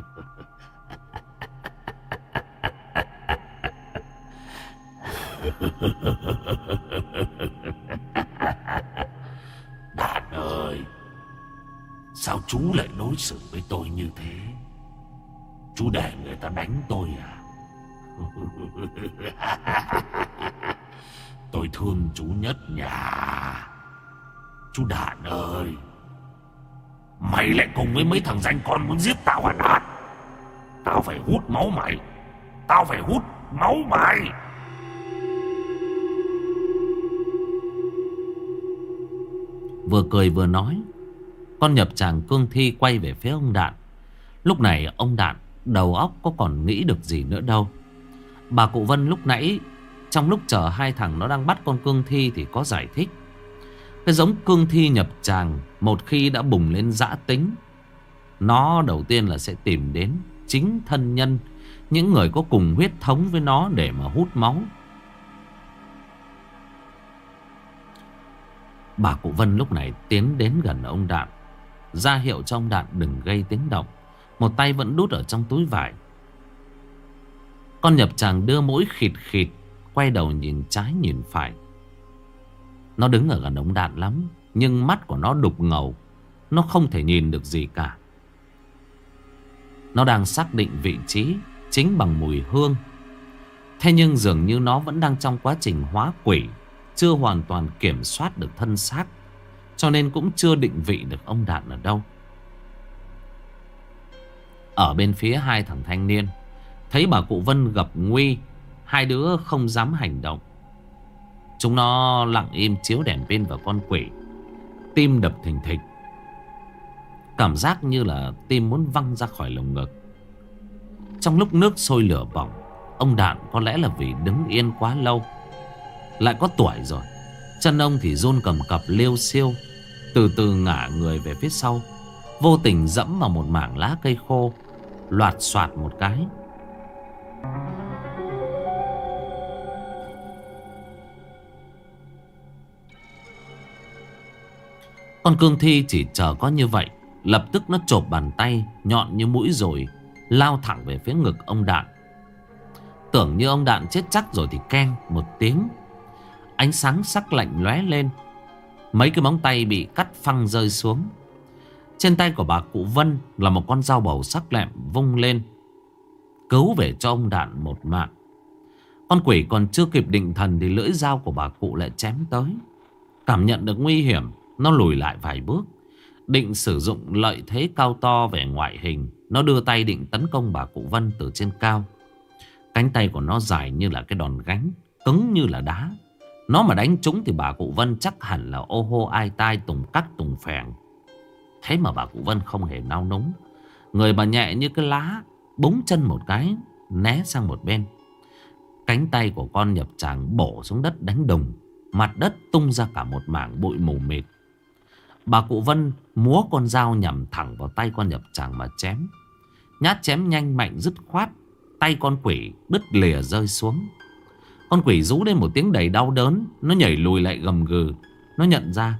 C: Đạt ơi, Sao chú lại đối xử với tôi như thế? Chú để người ta đánh tôi à? <laughs> Tôi thương chú nhất nhà. Chú Đạn ơi Mày lại cùng với mấy thằng danh con muốn giết tao hả Đạt? Tao phải hút máu mày. Tao phải hút máu mày.
A: Vừa cười vừa nói, Con nhập chàng cương thi quay về phía ông Đạn Lúc này ông Đạn Đầu óc có còn nghĩ được gì nữa đâu. Bà cụ Vân lúc nãy, Trong lúc chờ hai thằng nó đang bắt con cương thi Thì có giải thích cái giống cương thi nhập tràng, Một khi đã bùng lên dã tính, Nó đầu tiên là sẽ tìm đến Chính thân nhân, Những người có cùng huyết thống với nó Để mà hút máu. Bà cụ Vân lúc này tiến đến gần ông Đạn. Ra hiệu cho ông Đạn đừng gây tiếng động. Một tay vẫn đút ở trong túi vải. Con nhập chàng đưa mũi khịt khịt, Quay đầu nhìn trái nhìn phải nó đứng ở gần ống đạn lắm, Nhưng mắt của nó đục ngầu. Nó không thể nhìn được gì cả. Nó đang xác định vị trí, Chính bằng mùi hương. Thế nhưng dường như nó vẫn đang trong quá trình hóa quỷ, Chưa hoàn toàn kiểm soát được thân xác, Cho nên cũng chưa định vị được ông Đạn ở đâu. Ở bên phía hai thằng thanh niên, Thấy bà cụ Vân gặp nguy, Hai đứa không dám hành động. Chúng nó lặng im chiếu đèn pin vào con quỷ. Tim đập thình thịch. Cảm giác như là tim muốn văng ra khỏi lồng ngực. Trong lúc nước sôi lửa bỏng, Ông Đạn có lẽ là vì đứng yên quá lâu. Lại có tuổi rồi. Chân ông thì run cầm cập liêu siêu Từ từ ngả người về phía sau. Vô tình dẫm vào một mảng lá cây khô, Loạt soạt một cái. Con cương thi chỉ chờ có như vậy, Lập tức nó chộp bàn tay, Nhọn như mũi rồi, Lao thẳng về phía ngực ông Đạn. Tưởng như ông Đạn chết chắc rồi thì keng một tiếng. Ánh sáng sắc lạnh lóe lên. Mấy cái móng tay bị cắt phăng rơi xuống. Trên tay của bà cụ Vân Là một con dao bầu sắc lẹm vung lên, Cứu về cho ông Đạn một mạng. Con quỷ còn chưa kịp định thần Thì lưỡi dao của bà cụ lại chém tới. Cảm nhận được nguy hiểm. Nó lùi lại vài bước. Định sử dụng lợi thế cao to về ngoại hình, Nó đưa tay định tấn công bà cụ Vân từ trên cao. Cánh tay của nó dài như là cái đòn gánh, Cứng như là đá. Nó mà đánh trúng thì bà cụ Vân chắc hẳn là ô hô ai tai tùng cắt tùng phèn. Thế mà bà cụ Vân không hề nao núng. Người bà nhẹ như cái lá, Búng chân một cái, Né sang một bên. Cánh tay của con nhập tràng bổ xuống đất đánh đùng Mặt đất tung ra cả một mảng bụi mù mịt. Bà cụ Vân múa con dao nhằm thẳng vào tay con nhập tràng mà chém. Nhát chém nhanh mạnh dứt khoát. Tay con quỷ đứt lìa rơi xuống. Con quỷ rú lên một tiếng đầy đau đớn. Nó nhảy lùi lại gầm gừ. Nó nhận ra,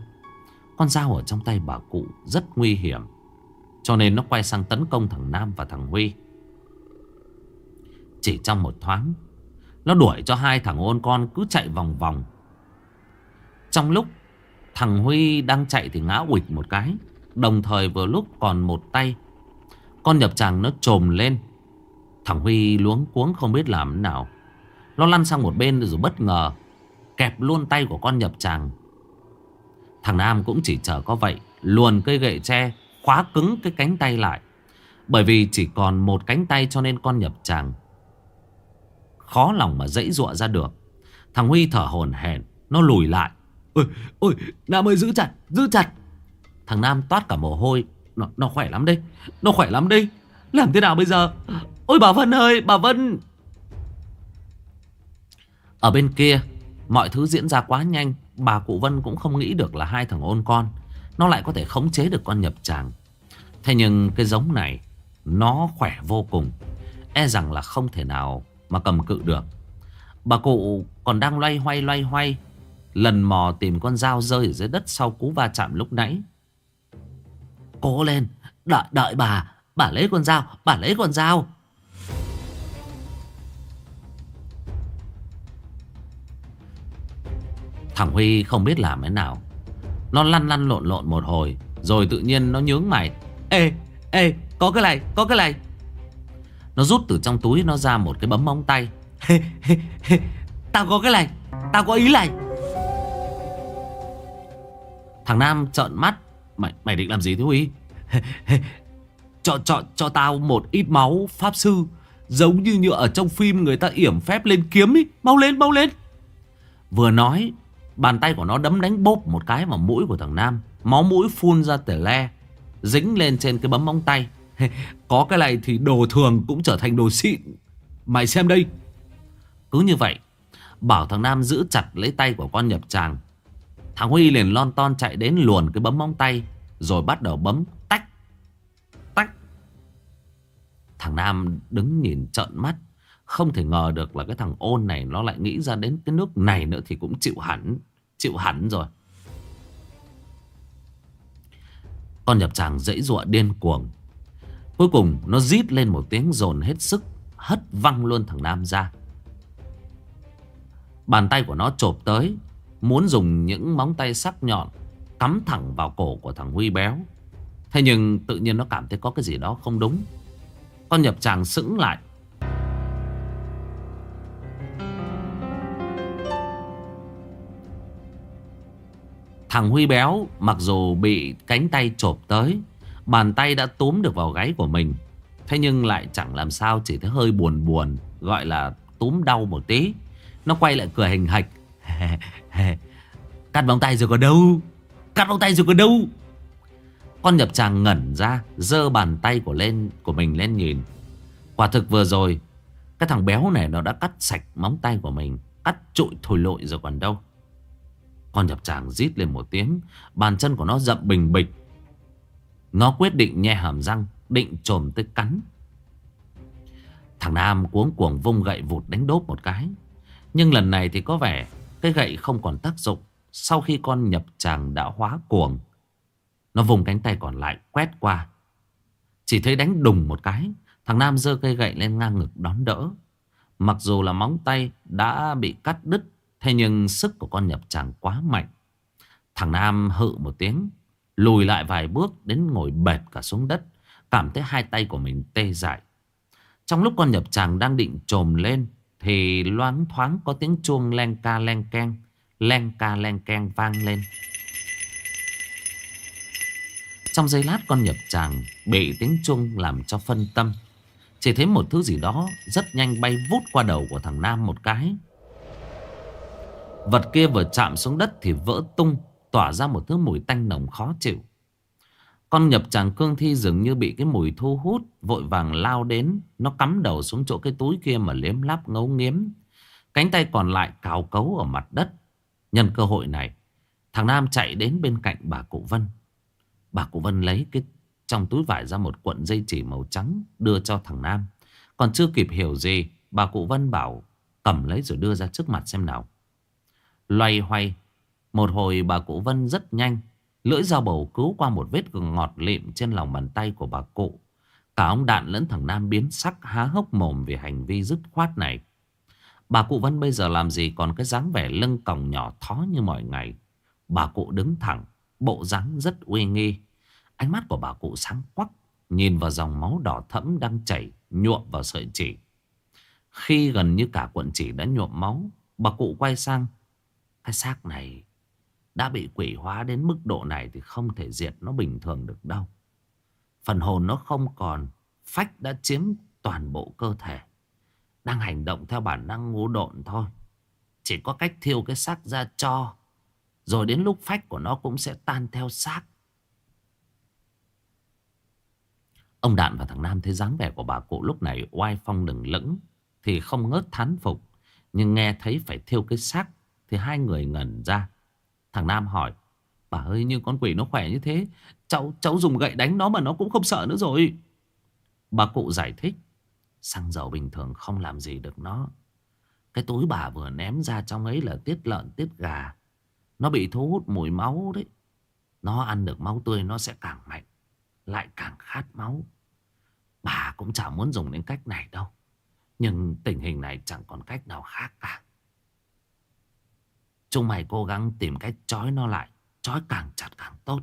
A: con dao ở trong tay bà cụ rất nguy hiểm. Cho nên nó quay sang tấn công thằng Nam và thằng Huy. Chỉ trong một thoáng. Nó đuổi cho hai thằng ôn con cứ chạy vòng vòng. Trong lúc Thằng Huy đang chạy thì ngã quịch một cái, Đồng thời vừa lúc còn một tay. Con nhập tràng nó trồm lên. Thằng Huy luống cuống không biết làm thế nào. Nó lăn sang một bên rồi bất ngờ Kẹp luôn tay của con nhập tràng. Thằng Nam cũng chỉ chờ có vậy, Luồn cây gậy tre, Khóa cứng cái cánh tay lại. Bởi vì chỉ còn một cánh tay cho nên con nhập tràng. Khó lòng mà dãy dụa ra được. Thằng Huy thở hồn hển, Nó lùi lại. Ôi, ôi, Nam ơi giữ chặt, giữ chặt. Thằng Nam toát cả mồ hôi. Nó, nó khỏe lắm đây, nó khỏe lắm đây. Làm thế nào bây giờ? Ôi bà Vân ơi, bà Vân. Ở bên kia, mọi thứ diễn ra quá nhanh. Bà cụ Vân cũng không nghĩ được là hai thằng ôn con. Nó lại có thể khống chế được con nhập tràng. Thế nhưng cái giống này, nó khỏe vô cùng. E rằng là không thể nào mà cầm cự được. Bà cụ còn đang loay hoay loay hoay Lần mò tìm con dao rơi ở dưới đất sau cú va chạm lúc nãy. Cố lên, đợi, đợi bà, bà lấy con dao, bà lấy con dao. Thằng Huy không biết làm thế nào. Nó lăn lăn lộn lộn một hồi, rồi tự nhiên nó nhướng mày. Ê, ê, có cái này, có cái này. Nó rút từ trong túi nó ra một cái bấm móng tay. <laughs> Tao có cái này, tao có ý này. Thằng Nam trợn mắt. Mày mày định làm gì thế Huy? <laughs> Cho, cho, cho tao một ít máu pháp sư. Giống như như ở trong phim người ta yểm phép lên kiếm ý. Mau lên mau lên. Vừa nói Bàn tay của nó đấm đánh bốp một cái vào mũi của thằng Nam. Máu mũi phun ra tể le Dính lên trên cái bấm móng tay. <laughs> Có cái này thì đồ thường cũng trở thành đồ xịn. Mày xem đây. Cứ như vậy Bảo thằng Nam giữ chặt lấy tay của con nhập tràng. Thằng Huy liền lon ton chạy đến luồn cái bấm móng tay, Rồi bắt đầu bấm tách Tách. Thằng Nam đứng nhìn trợn mắt, Không thể ngờ được là cái thằng ôn này Nó lại nghĩ ra đến cái nước này nữa Thì cũng chịu hẳn Chịu hẳn rồi. Con nhập tràng dãy dụa điên cuồng. Cuối cùng nó rít lên một tiếng dồn hết sức, Hất văng luôn thằng Nam ra. Bàn tay của nó chộp tới Muốn dùng những móng tay sắc nhọn Cắm thẳng vào cổ của thằng Huy béo. Thế nhưng tự nhiên nó cảm thấy có cái gì đó không đúng. Con nhập chàng sững lại. Thằng Huy béo mặc dù bị cánh tay chộp tới, Bàn tay đã túm được vào gáy của mình, Thế nhưng lại chẳng làm sao Chỉ thấy hơi buồn buồn, Gọi là túm đau một tí. Nó quay lại cười hình hạch. <laughs> Cắt móng tay rồi còn đâu? Cắt móng tay rồi còn đâu? Con nhập tràng ngẩn ra, giơ bàn tay của lên, của mình lên nhìn. Quả thực vừa rồi, Cái thằng béo này nó đã cắt sạch móng tay của mình, Cắt trụi thổi lội rồi còn đâu. Con nhập tràng rít lên một tiếng, Bàn chân của nó dậm bình bịch. Nó quyết định nhe hàm răng, Định trồm tới cắn. Thằng Nam cuống cuồng vung gậy vụt đánh đốp một cái. Nhưng lần này thì có vẻ cái gậy không còn tác dụng. Sau khi con nhập tràng đã hóa cuồng. Nó vùng cánh tay còn lại, quét qua. Chỉ thấy đánh đùng một cái. Thằng Nam giơ cây gậy lên ngang ngực đón đỡ. Mặc dù là móng tay đã bị cắt đứt. Thế nhưng sức của con nhập tràng quá mạnh. Thằng Nam hự một tiếng. Lùi lại vài bước đến ngồi bệt cả xuống đất. Cảm thấy hai tay của mình tê dại. Trong lúc con nhập tràng đang định trồm lên thì loáng thoáng có tiếng chuông len ca len keng, Len ca len keng vang lên. Trong giây lát con nhập tràng Bị tiếng chuông làm cho phân tâm. Chỉ thấy một thứ gì đó Rất nhanh bay vút qua đầu của thằng Nam một cái. Vật kia vừa chạm xuống đất Thì vỡ tung, Tỏa ra một thứ mùi tanh nồng khó chịu con nhập chàng cương thi dường như bị cái mùi thu hút, Vội vàng lao đến. Nó cắm đầu xuống chỗ cái túi kia mà liếm láp ngấu nghiếm. Cánh tay còn lại cào cấu ở mặt đất. Nhân cơ hội này, Thằng Nam chạy đến bên cạnh bà Cụ Vân. Bà Cụ Vân lấy cái trong túi vải ra một cuộn dây chỉ màu trắng Đưa cho thằng Nam. Còn chưa kịp hiểu gì, Bà Cụ Vân bảo, cầm lấy rồi đưa ra trước mặt xem nào. Loay hoay, Một hồi bà Cụ Vân rất nhanh Lưỡi dao bầu cứu qua một vết gừng ngọt lịm trên lòng bàn tay của bà cụ. Cả ông Đạn lẫn thằng Nam biến sắc há hốc mồm vì hành vi dứt khoát này. Bà cụ Vân bây giờ làm gì còn cái dáng vẻ lưng còng nhỏ thó như mọi ngày. Bà cụ đứng thẳng, bộ dáng rất uy nghi. Ánh mắt của bà cụ sáng quắc, nhìn vào dòng máu đỏ thẫm đang chảy, nhuộm vào sợi chỉ. Khi gần như cả cuộn chỉ đã nhuộm máu, bà cụ quay sang. Cái xác này đã bị quỷ hóa đến mức độ này thì không thể diệt nó bình thường được đâu. Phần hồn nó không còn, phách đã chiếm toàn bộ cơ thể. Đang hành động theo bản năng ngu độn thôi. Chỉ có cách thiêu cái xác ra cho. Rồi đến lúc phách của nó cũng sẽ tan theo xác. Ông Đạn và thằng Nam thấy dáng vẻ của bà cụ lúc này oai phong đừng lững. Thì không ngớt thán phục. Nhưng nghe thấy phải thiêu cái xác. Thì hai người ngẩn ra. Thằng Nam hỏi, Bà ơi, nhưng con quỷ nó khỏe như thế, Cháu cháu dùng gậy đánh nó mà nó cũng không sợ nữa rồi. Bà cụ giải thích, Xăng dầu bình thường không làm gì được nó. Cái túi bà vừa ném ra trong ấy là tiết lợn, tiết gà. Nó bị thu hút mùi máu đấy. Nó ăn được máu tươi nó sẽ càng mạnh, Lại càng khát máu. Bà cũng chẳng muốn dùng đến cách này đâu. Nhưng tình hình này chẳng còn cách nào khác cả. Chúng mày cố gắng tìm cách trói nó lại, Trói càng chặt càng tốt.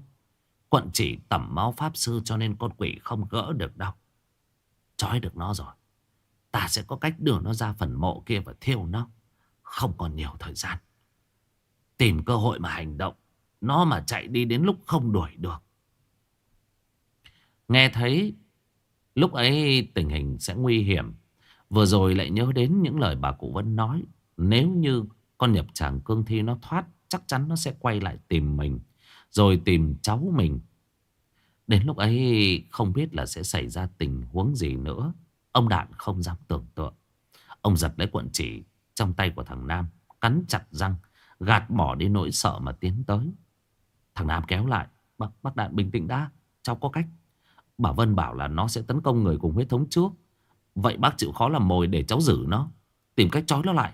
A: Quận chỉ tẩm máu pháp sư cho nên con quỷ không gỡ được đâu. Trói được nó rồi, Ta sẽ có cách đưa nó ra phần mộ kia và thiêu nó. Không còn nhiều thời gian. Tìm cơ hội mà hành động. Nó mà chạy đi đến lúc không đuổi được. Nghe thấy Lúc ấy tình hình sẽ nguy hiểm. Vừa rồi lại nhớ đến những lời bà cụ Vân nói. Nếu như con nhập tràng cương thi nó thoát Chắc chắn nó sẽ quay lại tìm mình Rồi tìm cháu mình. Đến lúc ấy không biết là sẽ xảy ra tình huống gì nữa. Ông Đạn không dám tưởng tượng. Ông giật lấy cuộn chỉ trong tay của thằng Nam Cắn chặt răng Gạt bỏ đi nỗi sợ mà tiến tới. Thằng Nam kéo lại Bác, bác Đạn bình tĩnh đã Cháu có cách. Bà Vân bảo là nó sẽ tấn công người cùng huyết thống trước. Vậy bác chịu khó làm mồi để cháu giữ nó. Tìm cách trói nó lại.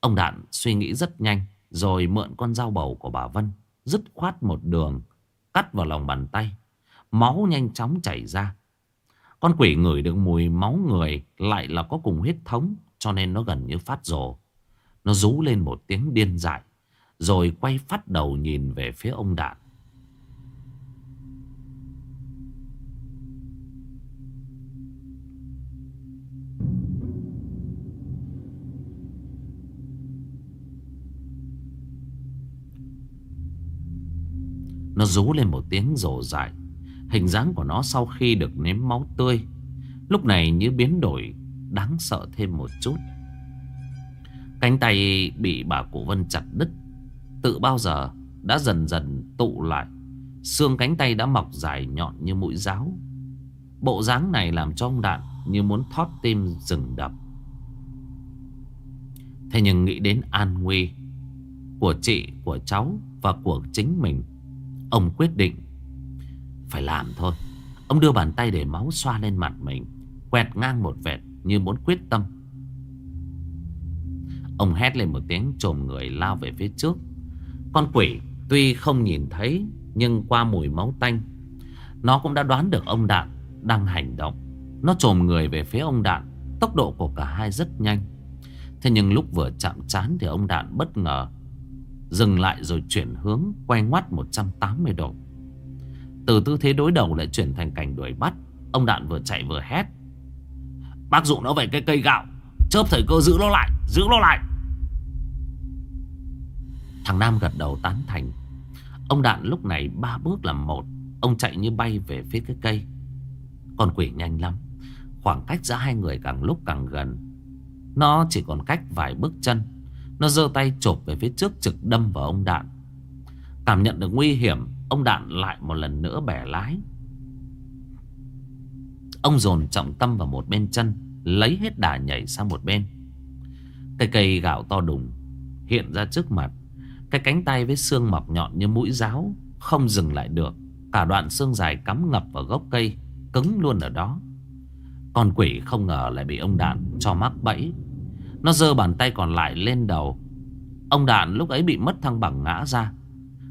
A: Ông Đạn suy nghĩ rất nhanh, Rồi mượn con dao bầu của bà Vân, Dứt khoát một đường, Cắt vào lòng bàn tay. Máu nhanh chóng chảy ra. Con quỷ ngửi được mùi máu người Lại là có cùng huyết thống, Cho nên nó gần như phát rồ. Nó rú lên một tiếng điên dại, Rồi quay phát đầu nhìn về phía ông Đạn. Nó rú lên một tiếng rồ dài Hình dáng của nó sau khi được nếm máu tươi. Lúc này như biến đổi Đáng sợ thêm một chút. Cánh tay bị bà cụ Vân chặt đứt. Tự bao giờ đã dần dần tụ lại. Xương cánh tay đã mọc dài nhọn như mũi giáo. Bộ dáng này làm cho ông Đạn Như muốn thoát tim rừng đập. Thế nhưng nghĩ đến an nguy Của chị, của cháu Và của chính mình Ông quyết định. Phải làm thôi. Ông đưa bàn tay để máu xoa lên mặt mình, Quẹt ngang một vệt như muốn quyết tâm. Ông hét lên một tiếng trồm người lao về phía trước. Con quỷ tuy không nhìn thấy, Nhưng qua mùi máu tanh, Nó cũng đã đoán được ông Đạn đang hành động. Nó trồm người về phía ông Đạn, Tốc độ của cả hai rất nhanh. Thế nhưng lúc vừa chạm chán thì ông Đạn bất ngờ Dừng lại rồi chuyển hướng, Quay ngoắt 180 độ. Từ tư thế đối đầu lại chuyển thành cảnh đuổi bắt. Ông Đạn vừa chạy vừa hét. Bác dụ nó về cái cây gạo. Chớp thời cơ giữ nó lại, Giữ nó lại. Thằng Nam gật đầu tán thành. Ông Đạn lúc này ba bước làm một. Ông chạy như bay về phía cái cây. Con quỷ nhanh lắm. Khoảng cách giữa hai người càng lúc càng gần. Nó chỉ còn cách vài bước chân. Nó giơ tay chộp về phía trước trực đâm vào ông Đạn. Cảm nhận được nguy hiểm, Ông Đạn lại một lần nữa bẻ lái. Ông dồn trọng tâm vào một bên chân, Lấy hết đà nhảy sang một bên. Cây cây gạo to đùng Hiện ra trước mặt. Cái cánh tay với xương mọc nhọn như mũi giáo Không dừng lại được. Cả đoạn xương dài cắm ngập vào gốc cây, Cứng luôn ở đó. Con quỷ không ngờ lại bị ông Đạn cho mắc bẫy. Nó giơ bàn tay còn lại lên đầu. Ông Đạn lúc ấy bị mất thăng bằng ngã ra.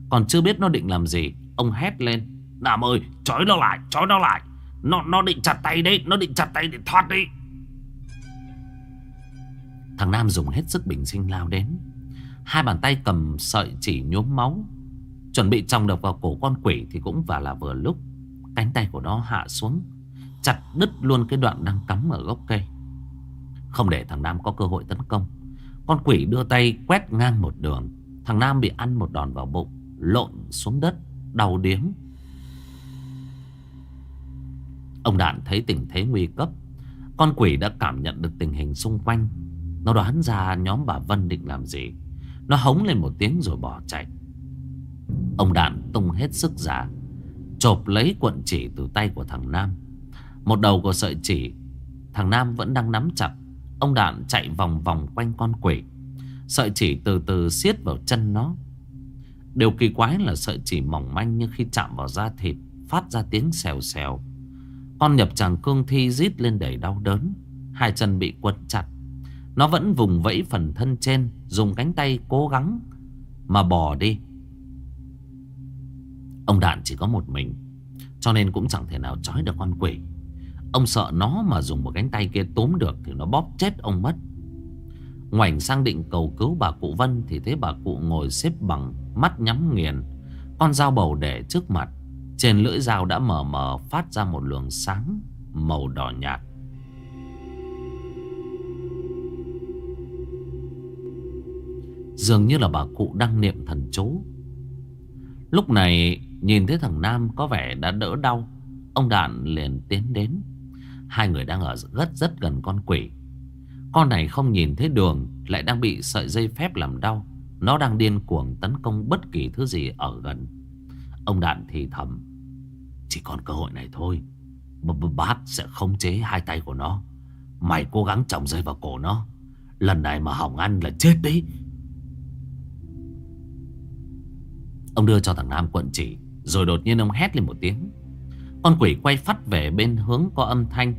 A: Còn chưa biết nó định làm gì, Ông hét lên.
C: Đàm ơi, trói nó lại, trói nó lại. Nó nó định chặt tay đấy, Nó định chặt tay để thoát đi.
A: Thằng Nam dùng hết sức bình sinh lao đến. Hai bàn tay cầm sợi chỉ nhuốm máu. Chuẩn bị tròng độc vào cổ con quỷ Thì cũng và là vừa lúc, Cánh tay của nó hạ xuống, Chặt đứt luôn cái đoạn đang cắm ở gốc cây. Không để thằng Nam có cơ hội tấn công. Con quỷ đưa tay quét ngang một đường. Thằng Nam bị ăn một đòn vào bụng, Lộn xuống đất, Đau điếm Ông Đạn thấy tình thế nguy cấp, Con quỷ đã cảm nhận được tình hình xung quanh. Nó đoán ra nhóm bà Vân định làm gì. Nó hống lên một tiếng rồi bỏ chạy. Ông Đạn tung hết sức giả, Chộp lấy cuộn chỉ từ tay của thằng Nam. Một đầu của sợi chỉ, Thằng Nam vẫn đang nắm chặt. Ông Đạn chạy vòng vòng quanh con quỷ. Sợi chỉ từ từ siết vào chân nó. Điều kỳ quái là sợi chỉ mỏng manh Nhưng khi chạm vào da thịt, Phát ra tiếng xèo xèo. Con nhập tràng cương thi rít lên đầy đau đớn. Hai chân bị quấn chặt. Nó vẫn vùng vẫy phần thân trên, Dùng cánh tay cố gắng Mà bò đi. Ông Đạn chỉ có một mình, Cho nên cũng chẳng thể nào trói được con quỷ. Ông sợ nó mà dùng một cánh tay kia túm được Thì nó bóp chết ông mất. Ngoảnh sang định cầu cứu bà cụ Vân Thì thấy bà cụ ngồi xếp bằng, Mắt nhắm nghiền. Con dao bầu để trước mặt. Trên lưỡi dao đã mờ mờ phát ra một luồng sáng Màu đỏ nhạt. Dường như là bà cụ đang niệm thần chú. Lúc này nhìn thấy thằng Nam có vẻ đã đỡ đau. Ông Đạn liền tiến đến. Hai người đang ở rất rất gần con quỷ. Con này không nhìn thấy đường, Lại đang bị sợi dây phép làm đau. Nó đang điên cuồng tấn công bất kỳ thứ gì ở gần. Ông Đạn thì thầm, Chỉ còn cơ hội này thôi. B -b Bát sẽ khống chế hai tay của nó. Mày cố gắng trồng dây vào cổ nó. Lần này mà hỏng ăn là chết đấy Ông đưa cho thằng Nam quận chỉ, Rồi đột nhiên ông hét lên một tiếng. Con quỷ quay phát về bên hướng có âm thanh,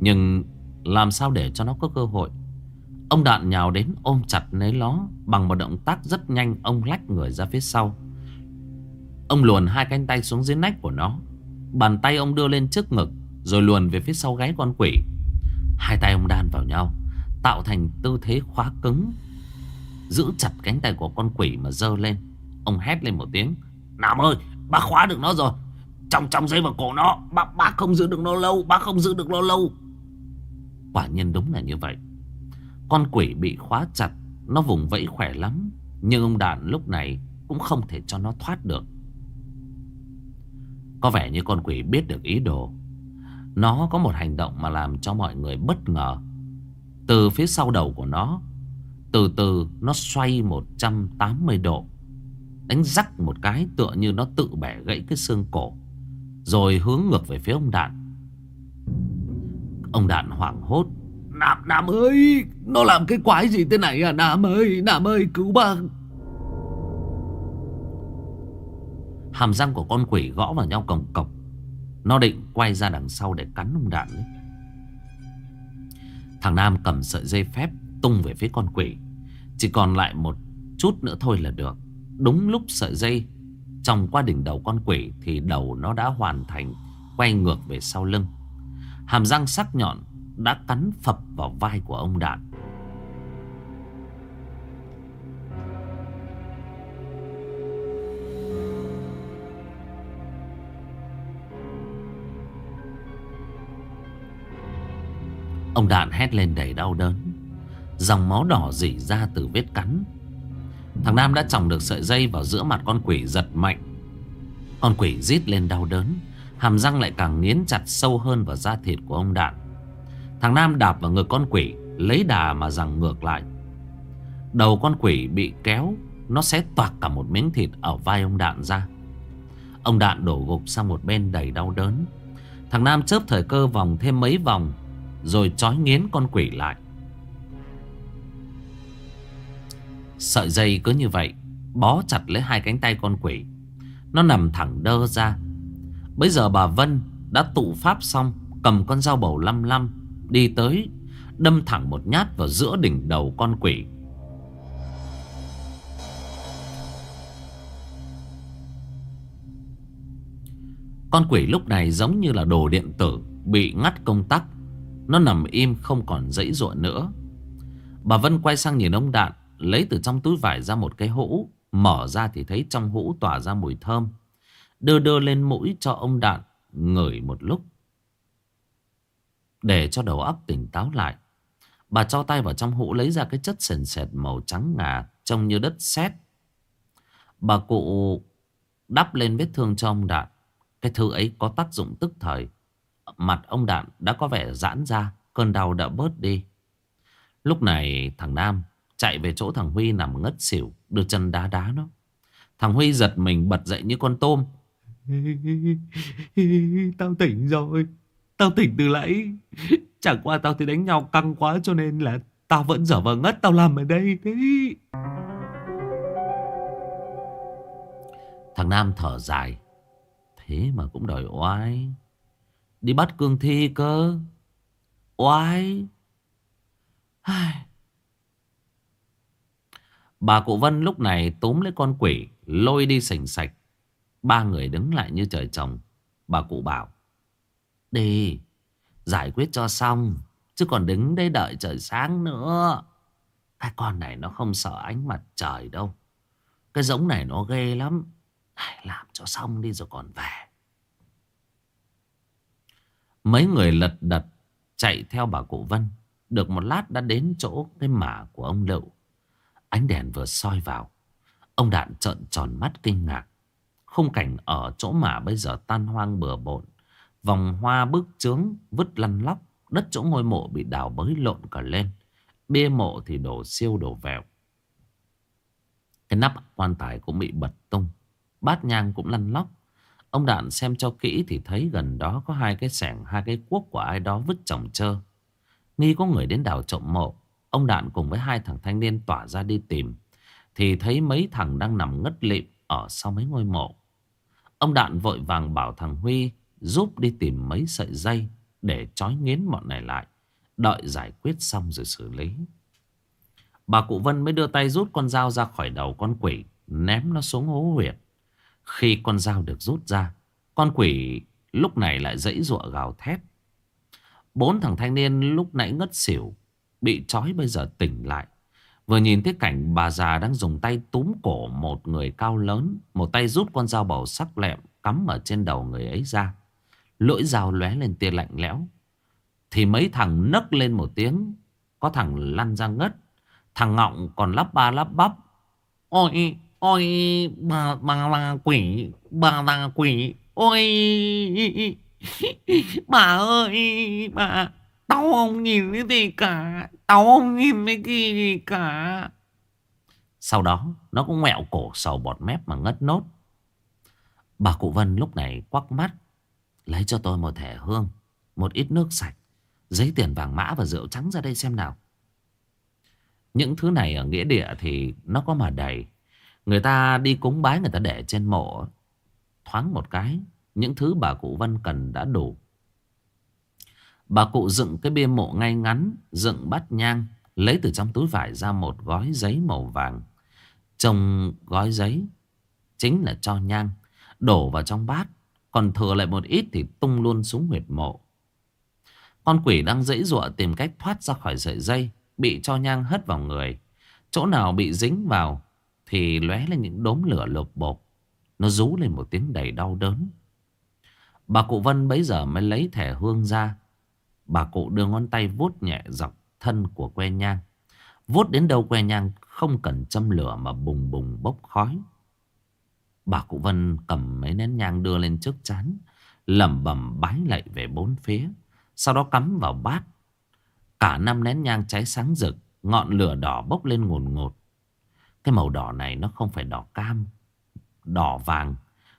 A: Nhưng làm sao để cho nó có cơ hội? Ông đạn nhào đến ôm chặt lấy nó Bằng một động tác rất nhanh, Ông lách người ra phía sau. Ông luồn hai cánh tay xuống dưới nách của nó, Bàn tay ông đưa lên trước ngực, Rồi luồn về phía sau gáy con quỷ. Hai tay ông đan vào nhau, Tạo thành tư thế khóa cứng, Giữ chặt cánh tay của con quỷ mà dơ lên. Ông hét lên một tiếng, Nam ơi, bác khóa được nó rồi. Trong trong dây vào cổ nó. Bác, bác không giữ được nó lâu. Bác không giữ được nó lâu. Quả nhiên đúng là như vậy. Con quỷ bị khóa chặt Nó vùng vẫy khỏe lắm. Nhưng ông đàn lúc này Cũng không thể cho nó thoát được. Có vẻ như con quỷ biết được ý đồ. Nó có một hành động mà làm cho mọi người bất ngờ. Từ phía sau đầu của nó Từ từ nó xoay 180 độ Đánh rắc một cái tựa như nó tự bẻ gãy cái xương cổ. Rồi hướng ngược về phía ông Đạn Ông Đạn hoảng hốt
B: Nam, Nam ơi Nó làm cái quái gì thế này à Nam ơi Nam ơi cứu bà
A: Hàm răng của con quỷ gõ vào nhau cồng cọc Nó định quay ra đằng sau để cắn ông Đạn ấy. Thằng Nam cầm sợi dây phép tung về phía con quỷ. Chỉ còn lại một chút nữa thôi là được. Đúng lúc sợi dây trong qua đỉnh đầu con quỷ thì đầu nó đã hoàn thành, quay ngược về sau lưng. Hàm răng sắc nhọn đã cắn phập vào vai của ông Đạn. Ông Đạn hét lên đầy đau đớn Dòng máu đỏ rỉ ra từ vết cắn Thằng Nam đã chỏng được sợi dây vào giữa mặt con quỷ giật mạnh. Con quỷ rít lên đau đớn, Hàm răng lại càng nghiến chặt sâu hơn vào da thịt của ông Đạn. Thằng Nam đạp vào ngực con quỷ, Lấy đà mà rằng ngược lại. Đầu con quỷ bị kéo, Nó sẽ toạc cả một miếng thịt ở vai ông Đạn ra. Ông Đạn đổ gục sang một bên đầy đau đớn. Thằng Nam chớp thời cơ vòng thêm mấy vòng, Rồi trói nghiến con quỷ lại. Sợi dây cứ như vậy, Bó chặt lấy hai cánh tay con quỷ. Nó nằm thẳng đơ ra. Bây giờ bà Vân đã tụ pháp xong, Cầm con dao bầu lăm lăm, Đi tới, Đâm thẳng một nhát vào giữa đỉnh đầu con quỷ. Con quỷ lúc này giống như là đồ điện tử, Bị ngắt công tắc. Nó nằm im không còn dãy ruộng nữa. Bà Vân quay sang nhìn ông Đạn. Lấy từ trong túi vải ra một cái hũ, Mở ra thì thấy trong hũ tỏa ra mùi thơm. Đưa đưa lên mũi cho ông Đạn, Ngửi một lúc. Để cho đầu óc tỉnh táo lại, Bà cho tay vào trong hũ lấy ra cái chất sền sệt màu trắng ngà, Trông như đất sét. Bà cụ đắp lên vết thương cho ông Đạn. Cái thứ ấy có tác dụng tức thời. Mặt ông Đạn đã có vẻ giãn ra, Cơn đau đã bớt đi. Lúc này thằng Nam Chạy về chỗ thằng Huy nằm ngất xỉu Đưa chân đá đá nó. Thằng Huy giật mình bật dậy như con tôm. <laughs>
B: Tao tỉnh rồi. Tao tỉnh từ nãy. Chẳng qua tao thì đánh nhau căng quá cho nên là Tao vẫn dở vờ ngất Tao làm ở đây. Thế
A: Thằng Nam thở dài. Thế mà cũng đòi oai. Đi bắt cương thi cơ. Oai. Ai... Bà cụ Vân lúc này túm lấy con quỷ, Lôi đi sành sạch. Ba người đứng lại như trời trồng. Bà cụ bảo, Đi, Giải quyết cho xong, Chứ còn đứng đây đợi trời sáng nữa. Cái con này nó không sợ ánh mặt trời đâu. Cái giống này nó ghê lắm. Làm cho xong đi rồi còn về. Mấy người lật đật Chạy theo bà cụ Vân. Được một lát đã đến chỗ cái mả của ông Lựu. Ánh đèn vừa soi vào. Ông Đạn trợn tròn mắt kinh ngạc. Khung cảnh ở chỗ mà bây giờ tan hoang bừa bộn. Vòng hoa bức trướng vứt lăn lóc Đất chỗ ngôi mộ bị đào bới lộn cả lên. Bia mộ thì đổ siêu đổ vẹo. Cái nắp quan tài cũng bị bật tung. Bát nhang cũng lăn lóc. Ông Đạn xem cho kỹ thì thấy gần đó có hai cái sẻng, hai cái cuốc của ai đó vứt chồng trơ. Nghi có người đến đào trộm mộ. Ông Đạn cùng với hai thằng thanh niên tỏa ra đi tìm. Thì thấy mấy thằng đang nằm ngất lịm ở sau mấy ngôi mộ. Ông Đạn vội vàng bảo thằng Huy giúp đi tìm mấy sợi dây để trói nghiến bọn này lại. Đợi giải quyết xong rồi xử lý. Bà cụ Vân mới đưa tay rút con dao ra khỏi đầu con quỷ, ném nó xuống hố huyệt. Khi con dao được rút ra, con quỷ lúc này lại dãy ruộng gào thét. Bốn thằng thanh niên lúc nãy ngất xỉu, bị trói bây giờ tỉnh lại. Vừa nhìn thấy cảnh bà già đang dùng tay túm cổ một người cao lớn, một tay rút con dao bầu sắc lẹm cắm ở trên đầu người ấy ra. Lưỡi dao lóe lên tia lạnh lẽo. Thì mấy thằng nấc lên một tiếng, có thằng lăn ra ngất, thằng ngọng còn lắp ba lắp bắp. Ôi, ôi, bà, bà, là quỷ, bà, bà quỷ, ôi, <laughs> bà ơi, bà, tao không nhìn cái gì cả, tao không nhìn cái gì cả. Sau đó, nó cũng mẹo cổ sầu bọt mép mà ngất nốt. Bà cụ Vân lúc này quắc mắt, lấy cho tôi một thẻ hương, một ít nước sạch, giấy tiền vàng mã và rượu trắng ra đây xem nào. Những thứ này ở nghĩa địa thì nó có mà đầy. Người ta đi cúng bái người ta để trên mộ Thoáng một cái Những thứ bà cụ Vân cần đã đủ Bà cụ dựng cái bia mộ ngay ngắn, dựng bát nhang, lấy từ trong túi vải ra một gói giấy màu vàng. Trong gói giấy chính là cho nhang, đổ vào trong bát, còn thừa lại một ít thì tung luôn xuống huyệt mộ. Con quỷ đang dãy dụa tìm cách thoát ra khỏi sợi dây, bị cho nhang hất vào người. Chỗ nào bị dính vào thì lóe lên những đốm lửa lục bột. Nó rú lên một tiếng đầy đau đớn. Bà cụ Vân bấy giờ mới lấy thẻ hương ra. Bà cụ đưa ngón tay vuốt nhẹ dọc thân của que nhang. Vuốt đến đâu que nhang không cần châm lửa mà bùng bùng bốc khói. Bà cụ Vân cầm mấy nén nhang đưa lên trước chán. lẩm bẩm bái lạy về bốn phía. Sau đó cắm vào bát. Cả năm nén nhang cháy sáng rực. Ngọn lửa đỏ bốc lên ngùn ngột. Cái màu đỏ này nó không phải đỏ cam, đỏ vàng.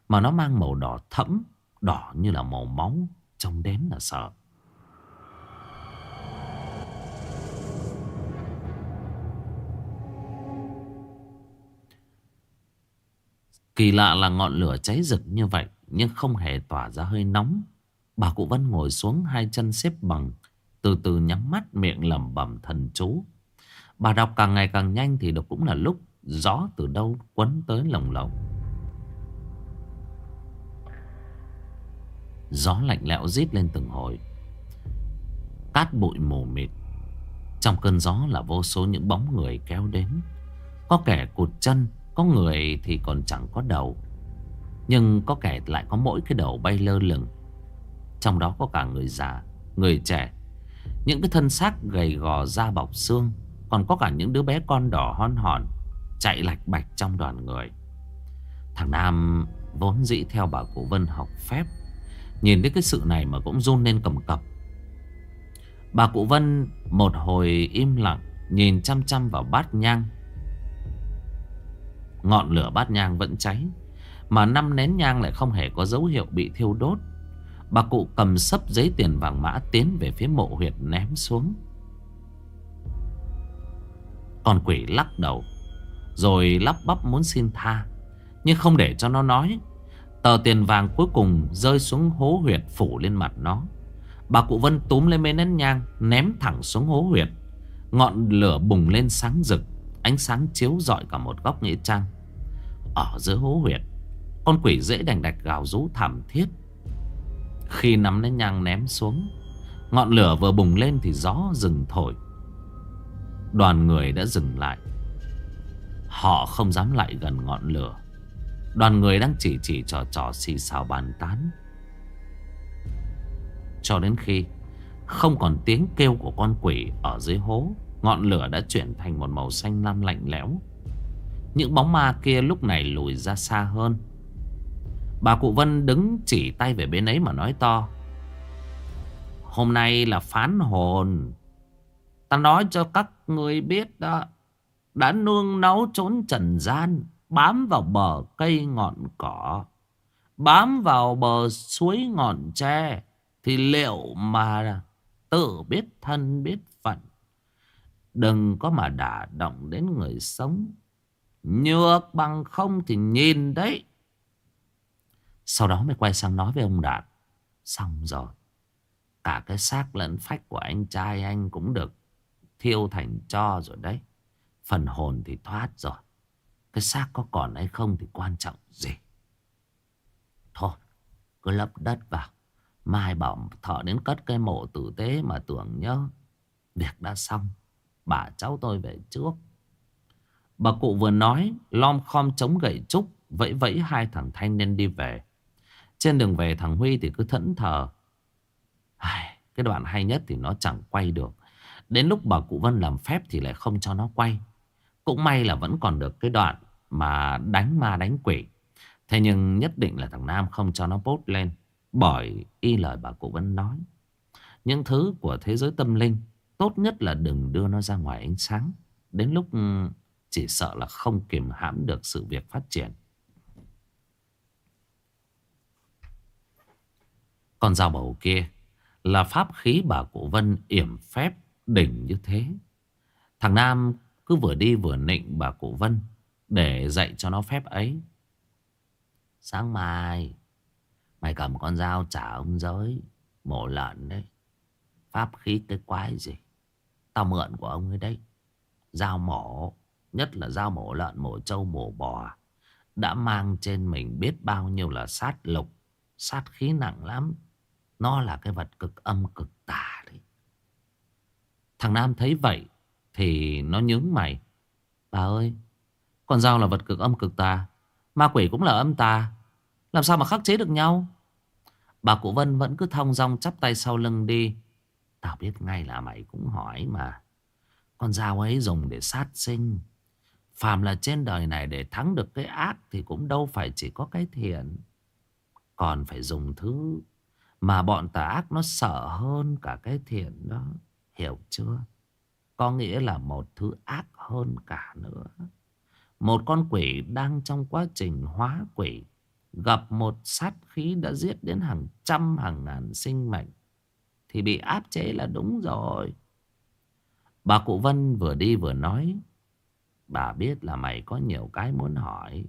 A: Mà nó mang màu đỏ thẫm, đỏ như là màu máu. Trông đến là sợ. Kỳ lạ là ngọn lửa cháy rực như vậy nhưng không hề tỏa ra hơi nóng. Bà cụ Vân ngồi xuống hai chân xếp bằng, từ từ nhắm mắt miệng lẩm bẩm thần chú. Bà đọc càng ngày càng nhanh thì đó cũng là lúc gió từ đâu quấn tới lồng lồng. Gió lạnh lẽo rít lên từng hồi. Cát bụi mù mịt. Trong cơn gió là vô số những bóng người kéo đến. Có kẻ cụt chân, có người thì còn chẳng có đầu. Nhưng có kẻ lại có mỗi cái đầu bay lơ lửng. Trong đó có cả người già, người trẻ. Những cái thân xác gầy gò da bọc xương còn có cả những đứa bé con đỏ hon hòn Chạy lạch bạch trong đoàn người Thằng Nam vốn dĩ theo bà cụ Vân học phép Nhìn đến cái sự này mà cũng run lên cầm cập Bà cụ Vân một hồi im lặng Nhìn chăm chăm vào bát nhang Ngọn lửa bát nhang vẫn cháy, Mà năm nén nhang lại không hề có dấu hiệu bị thiêu đốt. Bà cụ cầm sấp giấy tiền vàng mã tiến về phía mộ huyệt ném xuống. Con quỷ lắc đầu, Rồi lắp bắp muốn xin tha, Nhưng không để cho nó nói. Tờ tiền vàng cuối cùng rơi xuống hố huyệt phủ lên mặt nó. Bà cụ Vân túm lên mấy nén nhang, Ném thẳng xuống hố huyệt. Ngọn lửa bùng lên sáng rực. Ánh sáng chiếu rọi cả một góc nghĩa trang. Ở giữa hố huyệt, Con quỷ dễ đành đạch gào rú thảm thiết. Khi nắm lấy nhang ném xuống, Ngọn lửa vừa bùng lên thì gió dừng thổi. Đoàn người đã dừng lại. Họ không dám lại gần ngọn lửa. Đoàn người đang chỉ chỉ trò trò xì xào bàn tán. Cho đến khi Không còn tiếng kêu của con quỷ Ở dưới hố Ngọn lửa đã chuyển thành một màu xanh lam lạnh lẽo Những bóng ma kia lúc này lùi ra xa hơn Bà cụ Vân đứng chỉ tay về bên ấy mà nói to, Hôm nay là phán hồn Ta nói cho các người biết đó. Đã nương náu trốn trần gian. Bám vào bờ cây ngọn cỏ. Bám vào bờ suối ngọn tre. Thì liệu mà tự biết thân biết phận. Đừng có mà đả động đến người sống. Nhược bằng không thì nhìn đấy. Sau đó mới quay sang nói với ông Đạt. Xong rồi. Cả cái xác lẫn phách của anh trai anh cũng được thiêu thành cho rồi đấy. Phần hồn thì thoát rồi. Cái xác có còn hay không thì quan trọng gì. Thôi, cứ lấp đất vào. Mai bảo thợ đến cất cái mộ tử tế mà tưởng nhớ. Việc đã xong. Bà cháu tôi về trước. Bà cụ vừa nói, lom khom chống gậy trúc, vẫy vẫy hai thằng thanh niên đi về. Trên đường về thằng Huy thì cứ thẫn thờ. Ai, cái đoạn hay nhất thì nó chẳng quay được. Đến lúc bà cụ Vân làm phép thì lại không cho nó quay. Cũng may là vẫn còn được cái đoạn mà đánh ma đánh quỷ. Thế nhưng nhất định là thằng Nam không cho nó bốt lên. Bởi y lời bà cụ Vân nói. Những thứ của thế giới tâm linh tốt nhất là đừng đưa nó ra ngoài ánh sáng. Đến lúc ừ, chỉ sợ là không kiềm hãm được sự việc phát triển. Con dao bầu kia là pháp khí bà cụ Vân yểm phép đỉnh như thế. Thằng Nam cứ vừa đi vừa nịnh bà cụ Vân để dạy cho nó phép ấy. Sáng mai, mày cầm con dao trả ông giới, mổ lợn đấy. Pháp khí cái quái gì Tao mượn của ông ấy đấy. Dao mổ Nhất là dao mổ lợn, mổ trâu, mổ bò Đã mang trên mình biết bao nhiêu là sát lục Sát khí nặng lắm. Nó là cái vật cực âm cực tà đấy. Thằng Nam thấy vậy Thì nó nhướng mày. Bà ơi Con dao là vật cực âm cực tà. Ma quỷ cũng là âm tà. Làm sao mà khắc chế được nhau? Bà cụ Vân vẫn cứ thong dong chắp tay sau lưng đi. Tao biết ngay là mày cũng hỏi mà. Con dao ấy dùng để sát sinh. Phàm là trên đời này để thắng được cái ác Thì cũng đâu phải chỉ có cái thiện. Còn phải dùng thứ Mà bọn tà ác nó sợ hơn cả cái thiện đó. Hiểu chưa? Có nghĩa là một thứ ác hơn cả nữa. Một con quỷ đang trong quá trình hóa quỷ, Gặp một sát khí đã giết đến hàng trăm, hàng ngàn sinh mệnh. Thì bị áp chế là đúng rồi. Bà cụ Vân vừa đi vừa nói, Bà biết là mày có nhiều cái muốn hỏi,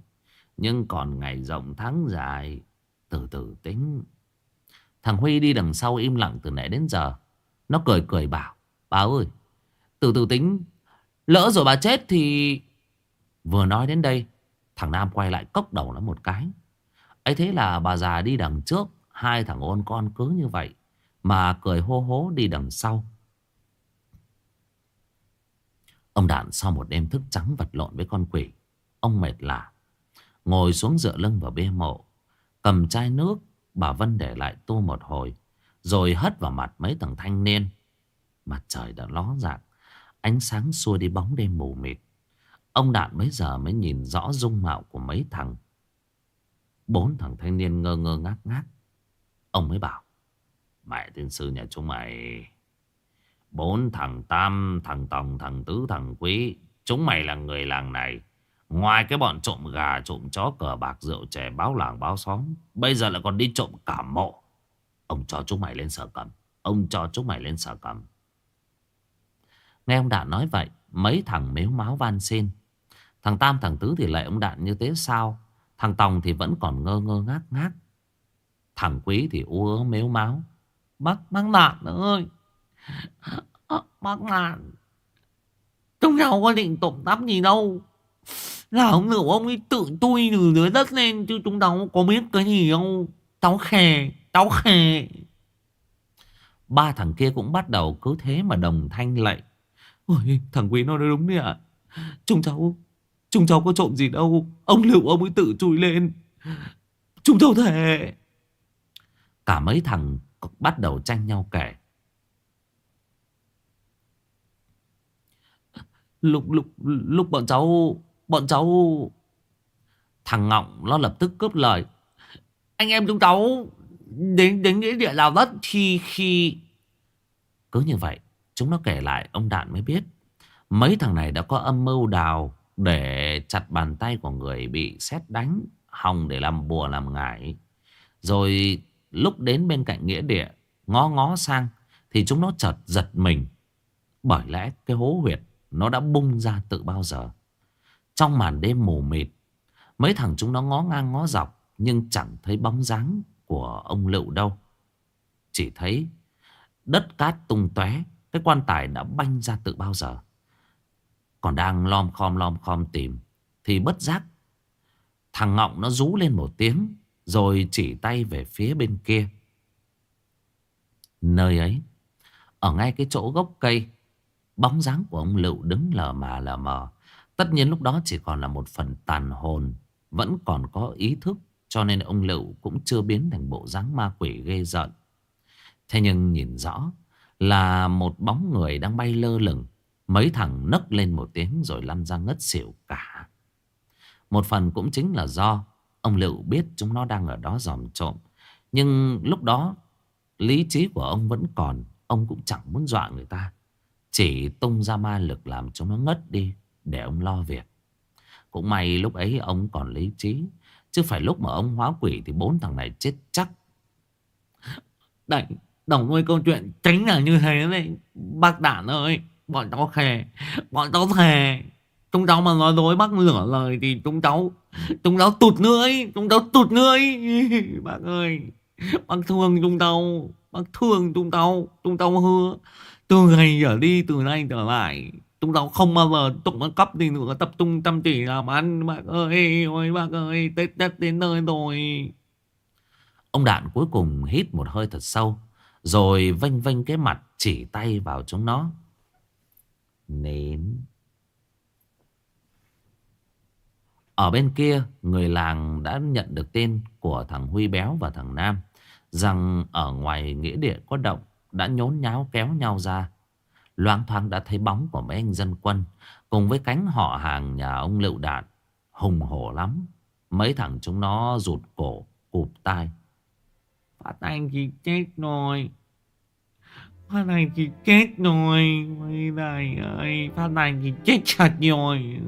A: Nhưng còn ngày rộng tháng dài, Từ từ tính. Thằng Huy đi đằng sau im lặng từ nãy đến giờ. Nó cười cười bảo, Bà ơi, Từ từ tính, Lỡ rồi bà chết thì Vừa nói đến đây, Thằng Nam quay lại cốc đầu nó một cái. Ấy thế là bà già đi đằng trước, Hai thằng ôn con cứ như vậy. Mà cười hô hố đi đằng sau. Ông Đạn sau một đêm thức trắng vật lộn với con quỷ, Ông mệt lạ Ngồi xuống dựa lưng vào bia mộ, Cầm chai nước, Bà Vân để lại tu một hồi, Rồi hất vào mặt mấy thằng thanh niên. Mặt trời đã ló dạng, Ánh sáng xua đi bóng đêm mù mịt. Ông Đạn bấy giờ mới nhìn rõ dung mạo của mấy thằng. Bốn thằng thanh niên ngơ ngơ ngác ngác. Ông mới bảo Mẹ tiên sư nhà chúng mày. Bốn thằng Tam, thằng Tòng, thằng Tứ, thằng Quý. Chúng mày là người làng này. Ngoài cái bọn trộm gà, trộm chó, cờ bạc, rượu chè, báo làng, báo xóm Bây giờ lại còn đi trộm cả mộ. Ông cho chúng mày lên sở cầm. Ông cho chúng mày lên sở cầm. Nghe ông Đạn nói vậy Mấy thằng mếu máu van xin. Thằng Tam thằng Tứ thì lại ông Đạn như thế sao? Thằng Tòng thì vẫn còn ngơ ngơ ngác ngác. Thằng Quý thì u ớ mếu máu. Bác, bác Đạn ơi. Bác Đạn Chúng cháu có định trộm tắp gì đâu. Là ông nữ ông ấy tự tui từ dưới đất lên Chứ chúng cháu có biết cái gì đâu Cháu khè Cháu khè. Ba thằng kia cũng bắt đầu cứ thế mà đồng thanh lạy Ôi thằng Quý nó nói đúng đấy ạ. Chúng cháu Chúng cháu có trộm gì đâu. Ông lựu ông ấy tự chui lên. Chúng cháu thề. Cả mấy thằng bắt đầu tranh nhau kể. Lúc lúc lúc bọn cháu Bọn cháu, Thằng Ngọng nó lập tức cướp lời. Anh em chúng cháu, Đến đến nghĩa địa đào đất khi khi Cứ như vậy, Chúng nó kể lại, ông Đạn mới biết. Mấy thằng này đã có âm mưu đào để chặt bàn tay của người bị xét đánh, hòng để làm bùa làm ngải. Rồi lúc đến bên cạnh nghĩa địa, ngó ngó sang, thì chúng nó chợt giật mình. Bởi lẽ cái hố huyệt nó đã bung ra từ bao giờ. Trong màn đêm mù mịt, mấy thằng chúng nó ngó ngang ngó dọc, nhưng chẳng thấy bóng dáng của ông lựu đâu. Chỉ thấy đất cát tung tóe, cái quan tài đã banh ra từ bao giờ. Còn đang lom khom lom khom tìm, Thì bất giác Thằng Ngọng nó rú lên một tiếng. Rồi chỉ tay về phía bên kia. Nơi ấy, Ở ngay cái chỗ gốc cây, Bóng dáng của ông Lựu đứng lờ mà lờ mờ. Tất nhiên lúc đó chỉ còn là một phần tàn hồn, Vẫn còn có ý thức, Cho nên ông Lựu cũng chưa biến thành bộ dáng ma quỷ ghê giận Thế nhưng nhìn rõ Là một bóng người đang bay lơ lửng, Mấy thằng nấc lên một tiếng rồi lăn ra ngất xỉu cả. Một phần cũng chính là do ông Lựu biết chúng nó đang ở đó dòm trộm. Nhưng lúc đó lý trí của ông vẫn còn. Ông cũng chẳng muốn dọa người ta. Chỉ tung ra ma lực làm chúng nó ngất đi để ông lo việc. Cũng may lúc ấy ông còn lý trí. Chứ phải lúc mà ông hóa quỷ thì bốn thằng này chết chắc. Đấy, đồng nuôi câu chuyện chính là như thế đấy. Bác Đản ơi. Bọn cháu khề Bọn cháu thề Chúng cháu mà nói dối bác lửa lời thì chúng cháu Chúng tao tụt nữa ấy, Chúng tao tụt nữa ấy. <laughs> Bác ơi, Bác thương chúng tao,
B: Bác thương chúng tao Chúng tao hứa. Từ ngày trở đi, từ nay trở lại, Chúng tao không bao giờ tụng ăn cắp gì nữa, Tập trung chăm chỉ làm ăn. Bác ơi, ôi bác ơi, Tết Tết đến nơi rồi.
A: Ông Đạn cuối cùng hít một hơi thật sâu, Rồi vênh vênh cái mặt chỉ tay vào chúng nó. Nến. Ở bên kia, Người làng đã nhận được tên Của thằng Huy Béo và thằng Nam, Rằng ở ngoài nghĩa địa có động, Đã nhốn nháo kéo nhau ra. Loang thoáng đã thấy bóng của mấy anh dân quân, Cùng với cánh họ hàng nhà ông Lựu Đạn, Hùng hổ lắm. Mấy thằng chúng nó rụt cổ, Cụp tai.
B: Phát Anh thì chết rồi. Phát Anh thì chết rồi. Ôi này ơi, Phát Anh thì chết thật rồi.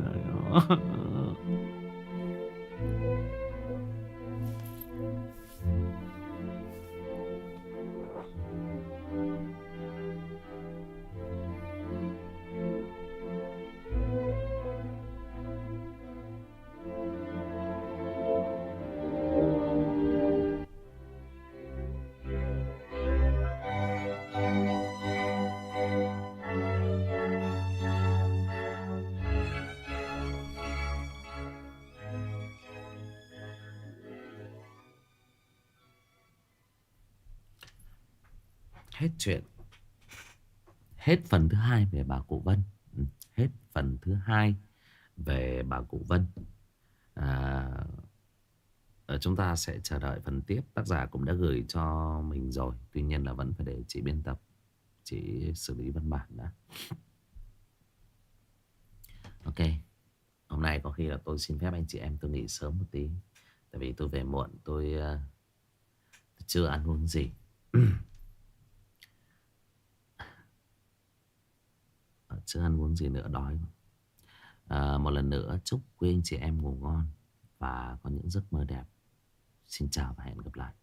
A: Chuyện. Hết phần thứ hai về bà cụ Vân. Ừ, Hết phần thứ hai về bà cụ Vân. À, ờ, Chúng ta sẽ chờ đợi phần tiếp. Tác giả cũng đã gửi cho mình rồi Tuy nhiên là vẫn phải để chị biên tập Chị xử lý văn bản đã. Ok Hôm nay có khi là tôi xin phép anh chị em tôi nghỉ sớm một tí. Tại vì tôi về muộn tôi, ờ, tôi chưa ăn uống gì. <clears throat> chưa ăn uống gì nữa đói. À, một lần nữa chúc quý anh chị em ngủ ngon và có những giấc mơ đẹp. Xin chào và hẹn gặp lại.